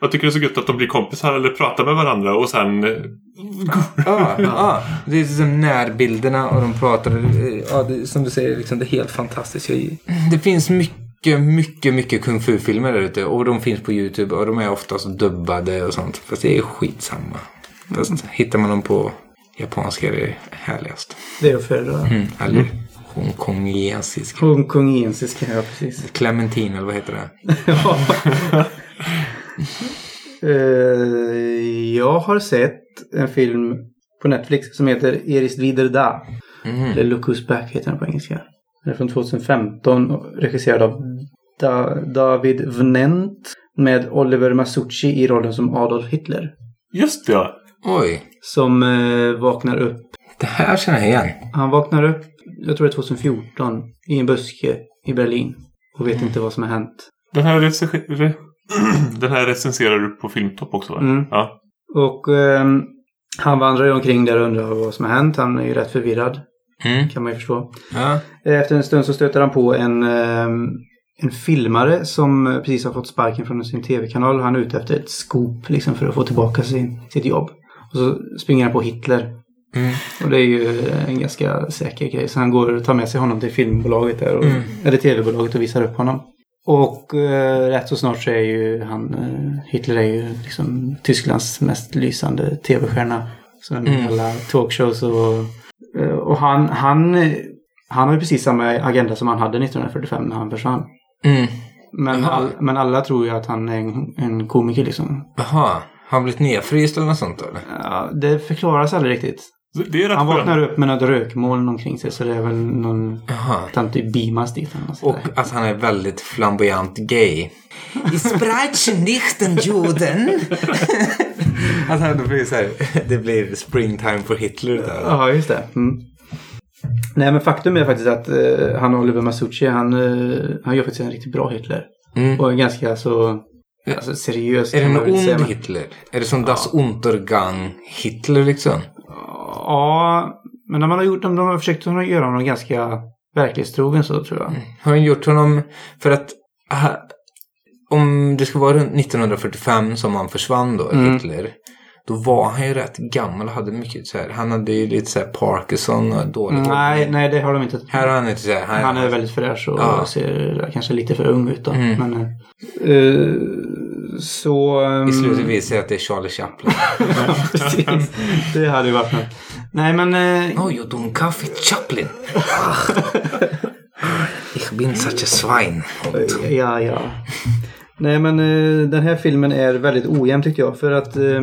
Jag tycker det är så gött att de blir kompisar eller pratar med varandra och sen... eh, Ja, ja. Det är liksom närbilderna och de pratar. eh, Ja, det, som du säger, liksom, det är helt fantastiskt. Det finns mycket, mycket, mycket kung fu-filmer där ute. Och de finns på YouTube och de är oftast dubbade och sånt. Fast det är skitsamma. Fast hittar man dem på japanska är det härligast. Det är att föredra. Mm, eller hongkongiesisk. Hongkongiesiska, ja precis. Clementin eller vad heter det? Eh, jag har sett en film på Netflix som heter Eris Vider Da. Mm. Eller Who's Back heter den på engelska. Den är från 2015 och regisserad av da David Vnent med Oliver Masucci i rollen som Adolf Hitler. Just det, ja. Oj. som eh, vaknar upp. Det här känner jag igen. Han vaknar upp, jag tror det är 2014, i en buske i Berlin. Och vet inte vad som har hänt. Den här, den här recenserar du på Filmtopp också va? Mm. Ja. Och ehm, han vandrar ju omkring där och undrar vad som har hänt. Han är ju rätt förvirrad, Mm. kan man ju förstå. Ja. Efter en stund så stöter han på en, ehm, en filmare som eh, precis har fått sparken från sin tv-kanal. Han är ute efter ett scoop liksom, för att få tillbaka sin, sitt jobb. Och så springer han på Hitler. Mm. Och det är ju en ganska säker grej. Så han går och tar med sig honom till filmbolaget där. Och, Mm. Eller tv-bolaget och visar upp honom. Och eh, rätt så snart så är ju han, eh, Hitler är ju liksom Tysklands mest lysande tv-stjärna. Så med Mm. alla talkshows och, eh, och han, han, han har ju precis samma agenda som han hade 1945 när han försvann. Mm. Men, all, men alla tror ju att han är en, en komiker liksom. Jaha. Har han blivit nedfryst eller något sånt eller? Ja, det förklaras aldrig riktigt. Det är rätt Han vaknar upp med något rökmoln omkring sig så det är väl någon tant i eller något Och att han är väldigt flamboyant gay. Ich spreche nicht den Juden. att han då blir så här, det blir springtime for Hitler där. Ja, just det. Mm. Nej, men faktum är faktiskt att eh, han Oliver Masucci, han, uh, han gör faktiskt en riktigt bra Hitler. Mm. Och en ganska så alltså, seriös. Är det en ond men- Hitler? Är det som Das Untergang Hitler liksom? Ja, men när man har gjort dem, de har försökt göra honom ganska verklighetstrogen så tror jag. Har han gjort honom för att aha, om det ska vara runt 1945 som han försvann då, Mm. Hitler. Då var han ju rätt gammal och hade mycket så här. Han hade ju lite så här Parkinson och dålig Nej, nej, det har de inte. Här har han inte så här. Han, Han är väldigt fräsch och Ja. ser kanske lite för ung ut då. Mm. Men, eh, så... ehm, I slutet visar det att det är Charlie Chaplin. Precis. Det hade ju varit något. Nej men... eh, Oh, you don't Kaffee Chaplin. Ah. Ich bin such a swine. Ja, ja. Nej men eh, den här filmen är väldigt ojämn tyckte jag. För att eh,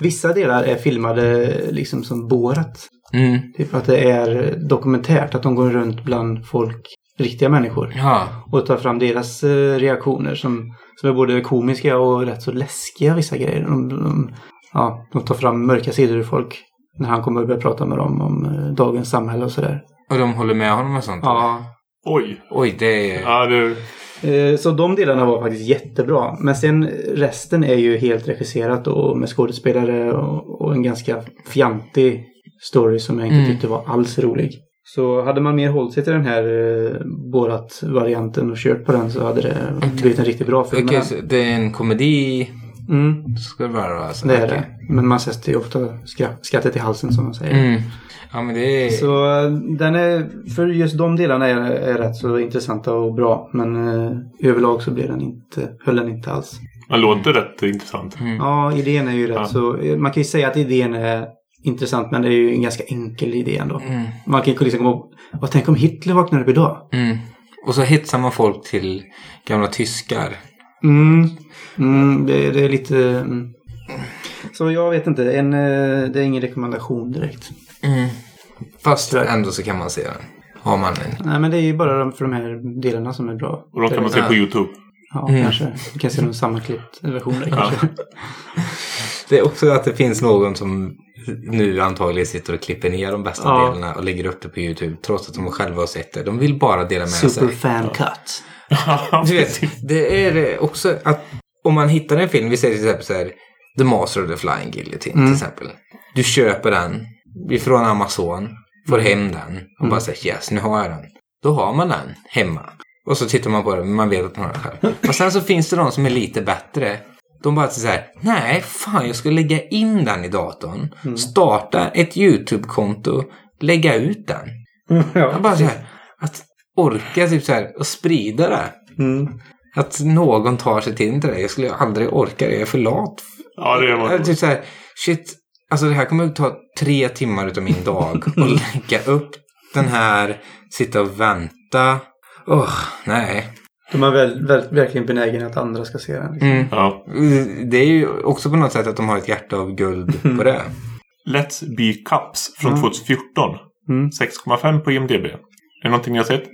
vissa delar är filmade liksom som Borat. Mm. Typ att det är dokumentärt. Att de går runt bland folk, riktiga människor. Ja. Och tar fram deras eh, reaktioner som, som är både komiska och rätt så läskiga vissa grejer. De, de, ja, de tar fram mörka sidor ur folk. När han kommer och börjar prata med dem om eh, dagens samhälle och sådär. Och de håller med honom och sånt? Ja, Oj. Oj, det är... Ja, det... Eh, Så de delarna var faktiskt jättebra. Men sen resten är ju helt regisserat och med skådespelare och, och en ganska fjantig story som jag inte Mm. tyckte var alls rolig. Så hade man mer hållit sig till den här eh, Borat-varianten och kört på den så hade det blivit en riktigt bra film. Okej, så det är en komedi. Mm, Ska det vara alltså? det är det. Men man sätter ju ofta skra- skrattet i halsen som man säger. Mm. Ja, men det är... Så eh, den är, för just de delarna är, är rätt så intressanta och bra. Men eh, överlag så blev den inte, höll den inte alls. Man låter rätt intressant. Mm. Ja, idén är ju rätt Ja. så... Man kan ju säga att idén är intressant men det är ju en ganska enkel idé ändå. Mm. Man kan ju liksom komma ihåg, vad tänk om Hitler vaknar upp idag? Mm. Och så hetsar man folk till gamla tyskar. Mm, mm det, det är lite... Mm. Så jag vet inte, en, eh, det är ingen rekommendation direkt. Mm. Fast Tyvärr. ändå så kan man se den. Har man en. Nej men det är ju bara de, för de här delarna som är bra. Och de kan man se på YouTube. Ja, Mm. kanske. Vi kan se någon sammanklippt version där Ja. kanske. Det är också att det finns någon som nu antagligen sitter och klipper ner de bästa Ja. delarna och lägger upp det på YouTube. Trots att de själva har sett det. De vill bara dela med sig. Superfan cut. Du vet, det är också att om man hittar en film, vi säger till exempel så här, The Master of the Flying Guillotine Mm. till exempel. Du köper den ifrån Amazon, får hem den och bara säger yes, nu har jag den. Då har man den hemma. Och så tittar man på den, men man vet att man har den själv. Och sen så finns det de som är lite bättre. De bara så här, nej, fan jag ska lägga in den i datorn, starta ett YouTube-konto, lägga ut den. Jag ja. bara så här, att orka typ så här och sprida det. Mm. Att någon tar sig till det. Jag skulle aldrig orka det. Jag är för lat. Ja, det är man. Typ så här, shit. Alltså det här kommer att ta tre timmar utav min dag. Och lägga upp den här, sitta och vänta. Åh, nej. De är väl, väl, verkligen benägna att andra ska se den. Liksom. Mm. Ja. Det är ju också på något sätt att de har ett hjärta av guld på det. Let's Be Cups från Mm. 2014. Mm. 6,5 på IMDB. Är det någonting ni har sett?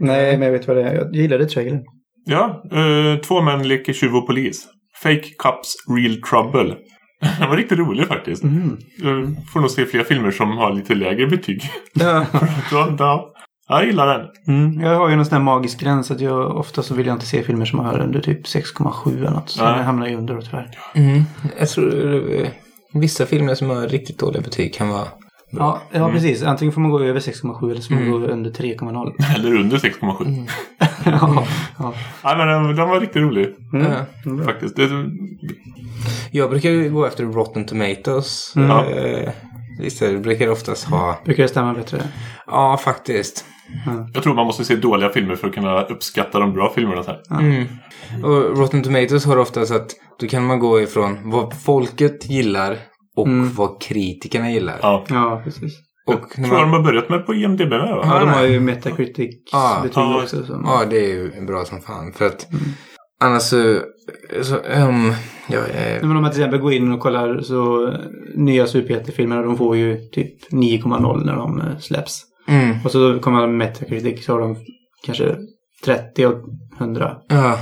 Nej, men jag vet vad det är. Jag gillade trailern. Ja, eh, två män leker tjuv och polis. Fake Cups Real Trouble. Den var riktigt rolig faktiskt. Mm. Jag får nog se fler filmer som har lite lägre betyg. Ja, jag gillar den. Mm. Jag har ju någon sån här magisk gräns att jag ofta så vill jag inte se filmer som har under typ 6,7 eller något. Så Nej. jag hamnar ju under då tyvärr. Mm. Jag tror eh, vissa filmer som har riktigt dåliga betyg kan vara... Ja, ja precis. Antingen får man gå över 6,7 eller så får man gå under 3,0. Eller under 6,7. ja, ja. Nej, men den, den var riktigt rolig. Mm. Ja. Faktiskt. Det, Jag brukar ju gå efter Rotten Tomatoes. Mm. Eh, listor brukar oftast ha... Brukar det stämma bättre? Ja, faktiskt. jag tror man måste se dåliga filmer för att kunna uppskatta de bra filmerna. Här. Mm. Och Rotten Tomatoes har ofta så att då kan man gå ifrån vad folket gillar och Mm. vad kritikerna gillar. Ja. Ja, precis. Och Jag tror de man, har börjat med på IMDB va? Ja, de har ju Metacritics Ja, ja, också. Så. ja, det är ju bra som fan. För att annars så... så um, ja, eh, Men om man till exempel går in och kollar så nya superhjältefilmerna de får ju typ 9,0 när de eh, släpps. mm, Och så kommer man Metacritic så har de kanske 30 och 100. ja,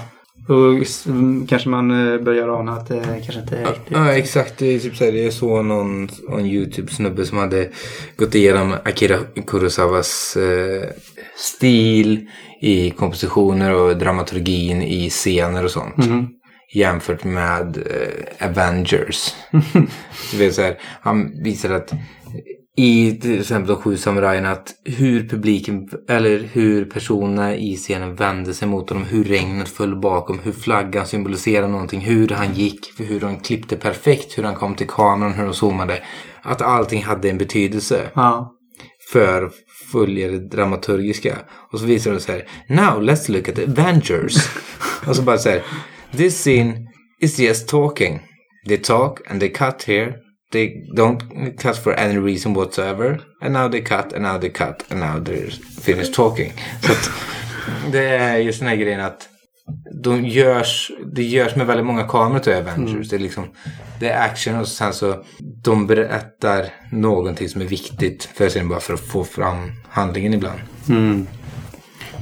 Och mm, kanske man eh, börjar ana att det kanske inte är riktigt. ja, exakt. Det är typ så här, jag såg någon, någon YouTube-snubbe som hade gått igenom Akira Kurosawas eh, stil i kompositioner och dramaturgin i scener och sånt. Mhm. jämfört med eh, Avengers. du vet så här, han visar att i till exempel de sju samurajerna att hur publiken eller hur personerna i scenen vände sig mot honom, hur regnet föll bakom, hur flaggan symboliserar någonting, hur han gick, hur de klippte perfekt, hur han kom till kameran, hur de zoomade. Att allting hade en betydelse Ja. för följa det dramaturgiska. Och så visar de så här. Now let's look at Avengers. och så bara så här. This scene is just talking. They talk and they cut here. They don't cut for any reason whatsoever. And now they cut and now they cut and now they're finished talking. Så att det är just den här grejen att de görs, det görs med väldigt många kameror till Avengers. Det, är liksom, det är action och sen så de berättar någonting som är viktigt för sen bara för att få fram handlingen ibland. Mm.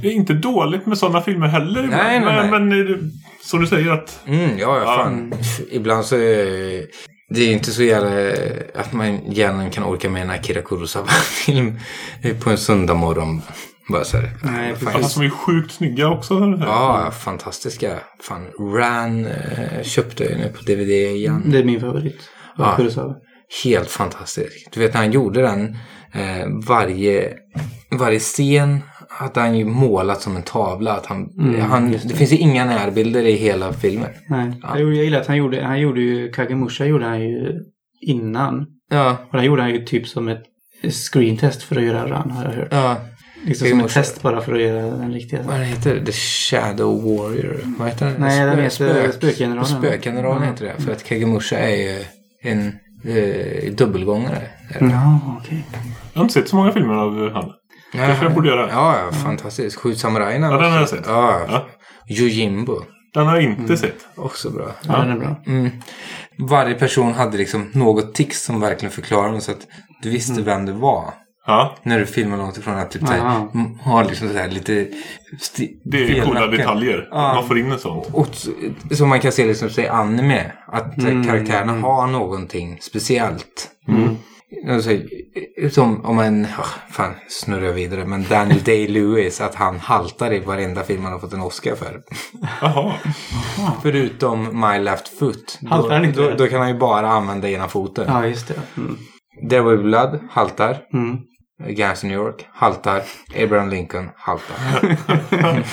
Det är inte dåligt med sådana filmer heller. ibland. Nej, nej, nej. men, men eh, som du säger att... Mm, ja, ja, fan. Ibland så är det är inte så jävla att man gärna kan orka med en Akira Kurosawa-film på en söndag morgon. Bara så här. Nej, Fast de är sjukt snygga också. så här. Ja, fantastiska. Fan, Ran eh, köpte jag nu på DVD igen. Det är min favorit. Ja. Kurosawa. Helt fantastisk. Du vet när han gjorde den, eh, varje, varje scen hade han ju målat som en tavla. Att han, han, det. finns ju inga närbilder i hela filmen. Nej. Jag, jag gillar att han gjorde, han gjorde ju, Kagemusha gjorde han ju innan. Ja, Och den gjorde han ju typ som ett screentest för att göra Run har jag hört. ja. Liksom som ett test bara för att göra den riktiga. Vad heter det? The Shadow Warrior? Vad heter den? Nej, den heter spök- Spökgeneralen. Spökgeneralen Ja. heter det. För att Kagemusha är ju en eh, dubbelgångare. Ja, okej. Jag har inte sett så många filmer av han. Kanske jag borde göra. Ja, ja, fantastiskt. Sju samurajerna. Ja, den har jag sett. Ja. Ja. Yojimbo. Den har jag inte sett. Också bra. Ja, den är bra. Mm. Varje person hade liksom något tics som verkligen förklarade dem så att du visste Mm. vem det var. Ja, När du filmar långt ifrån att typ såhär, har liksom såhär lite... det är coola detaljer. Ja. Man får in en sånt. Och som man kan se liksom i anime. Att mm. Mm. karaktärerna har någonting speciellt. Alltså, som om en, oh, fan snurrar jag vidare, men Daniel Day-Lewis, att han haltar i varenda film han har fått en Oscar för. Jaha. Förutom My Left Foot. Haltar han då, inte? då, då kan han ju bara använda ena foten. Ja, just det. Mm. There Will Blood, haltar. Mm. Gangs New York, haltar. Abraham Lincoln, haltar.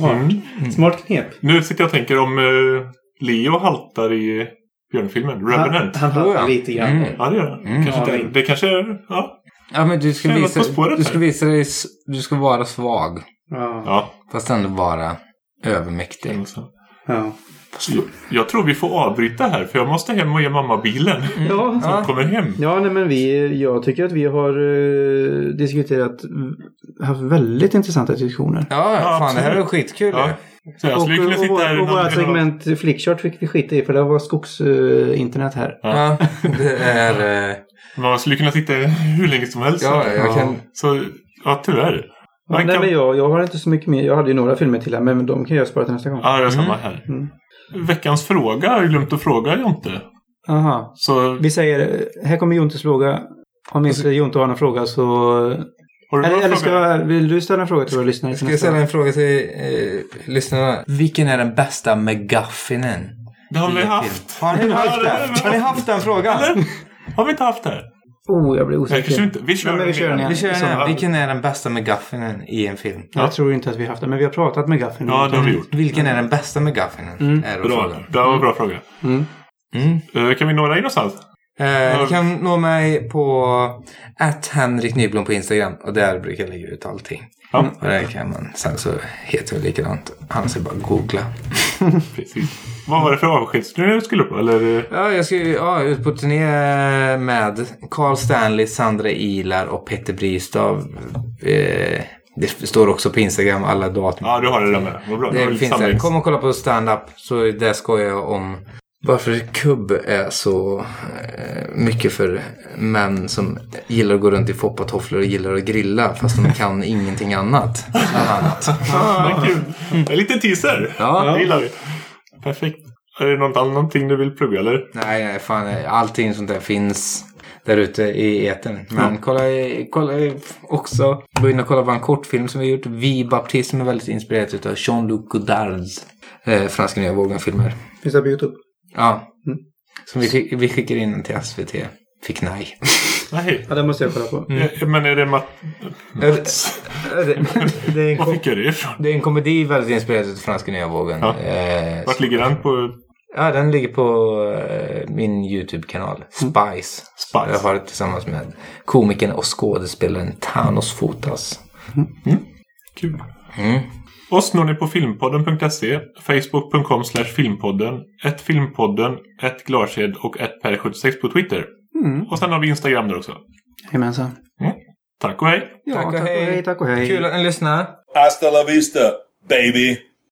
Mm. Smart knep. Nu sitter jag och tänker om eh, Leo haltar i björnfilmen. Revenant. Han, han ja. haltar lite grann. Mm. Ja, det gör han. Mm. Kanske Ja, det, kanske är... Ja. Ja, men du ska visa, du ska visa dig, du ska vara svag. Ja. ja. Fast ändå vara övermäktig. ja. Jag, jag tror vi får avbryta här för jag måste hem och ge mamma bilen. Ja. Som kommer hem. Ja, nej, men vi, jag tycker att vi har uh, diskuterat, mm, haft väldigt intressanta diskussioner. Ja, Ja, fan det här är absolut. skitkul Ja. Så jag och skulle kunna och, sitta här i och, och våra segment Flickchart fick vi skita i för det var skogsinternet här. Ja, det är... eh, Man skulle kunna sitta hur länge som helst. Ja, jag kan... Så, ja tyvärr. Man nej, kan... men jag, jag har inte så mycket mer. Jag hade ju några filmer till här, men de kan jag spara till nästa gång. Ja, det är samma här. Mm. Veckans fråga har jag glömt att fråga Jonte. Aha. Så Vi säger, här kommer Jontes fråga. Om inte Jonte har någon fråga så... har du Eller, eller ska, vill du ställa en fråga till våra lyssnare? Ska jag ställa en fråga till eh, lyssnarna? Vilken är den bästa McGuffinen? Det har vi i en haft. film? Har ni haft Ja, det har vi det? Har ni haft den frågan? Eller? Har vi inte haft det? Oh, jag blir Nej, osäker. inte. Vi kör, Ja, men vi kör den igen. Vi kör den. Vilken är den bästa McGuffinen i en film? Jag tror inte att vi har haft det, men vi har pratat med Gaffen. Ja, det har vi gjort. Vilken är den bästa McGuffinen? Är då Bra. Det var en bra fråga. Mm. Mm. Eh, Kan vi nå dig någonstans? Eh, ni kan nå mig på att Henrik Nyblom på Instagram. Och där brukar jag lägga ut allting. Ja. Och där kan man, sen så heter jag likadant. Annars är det bara att googla. Precis. Vad var det för avskedsturné du skulle på? Eller? Ja, jag ska ju ja, ut på turné med Carl Stanley, Sandra Ilar och Petter Bristav. Eh, det står också på Instagram alla datum. Ja, du har det där med. Vad bra. Det lite finns där. Kom och kolla på stand-up. Så där skojar jag om varför kubb är så eh, mycket för män som gillar att gå runt i foppatofflor och gillar att grilla fast de kan ingenting annat. Bland annat. Ah, kul. En liten teaser. Ja. Det gillar vi. Perfekt. Är det något annat du vill plugga eller? Nej, nej, fan. Allting sånt där finns där ute i etern. Men kolla, kolla också. Gå in och kolla på en kortfilm som vi har gjort. Vi Baptist som är väldigt inspirerat av Jean-Luc Godards eh, franska nya vågen-filmer. Finns det på YouTube? Ja. Mm. Som vi, skick- vi skickar in den till SVT. Fick nej. Nej. Ja, det måste jag kolla på. Eh, Men är det Matt... det, det, är en Var fick jag det ifrån? det är en komedi väldigt inspirerad av franska nya vågen. Ja. Eh, Vart ligger den på? ja, den ligger på eh, min YouTube-kanal. Spice. Spice. Jag har det tillsammans med komikern och skådespelaren Thanos Fotas. Kul. Mm. Oss når ni på filmpodden.se, facebook.com slash filmpodden, ett filmpodden, ett glasked och ett per76 på Twitter. Mm. Och sen har vi Instagram där också. Jajamensan. Tack och hej! Ja, Tack och hej. Tack och hej. Kul att ni lyssnar. Hasta la vista, baby.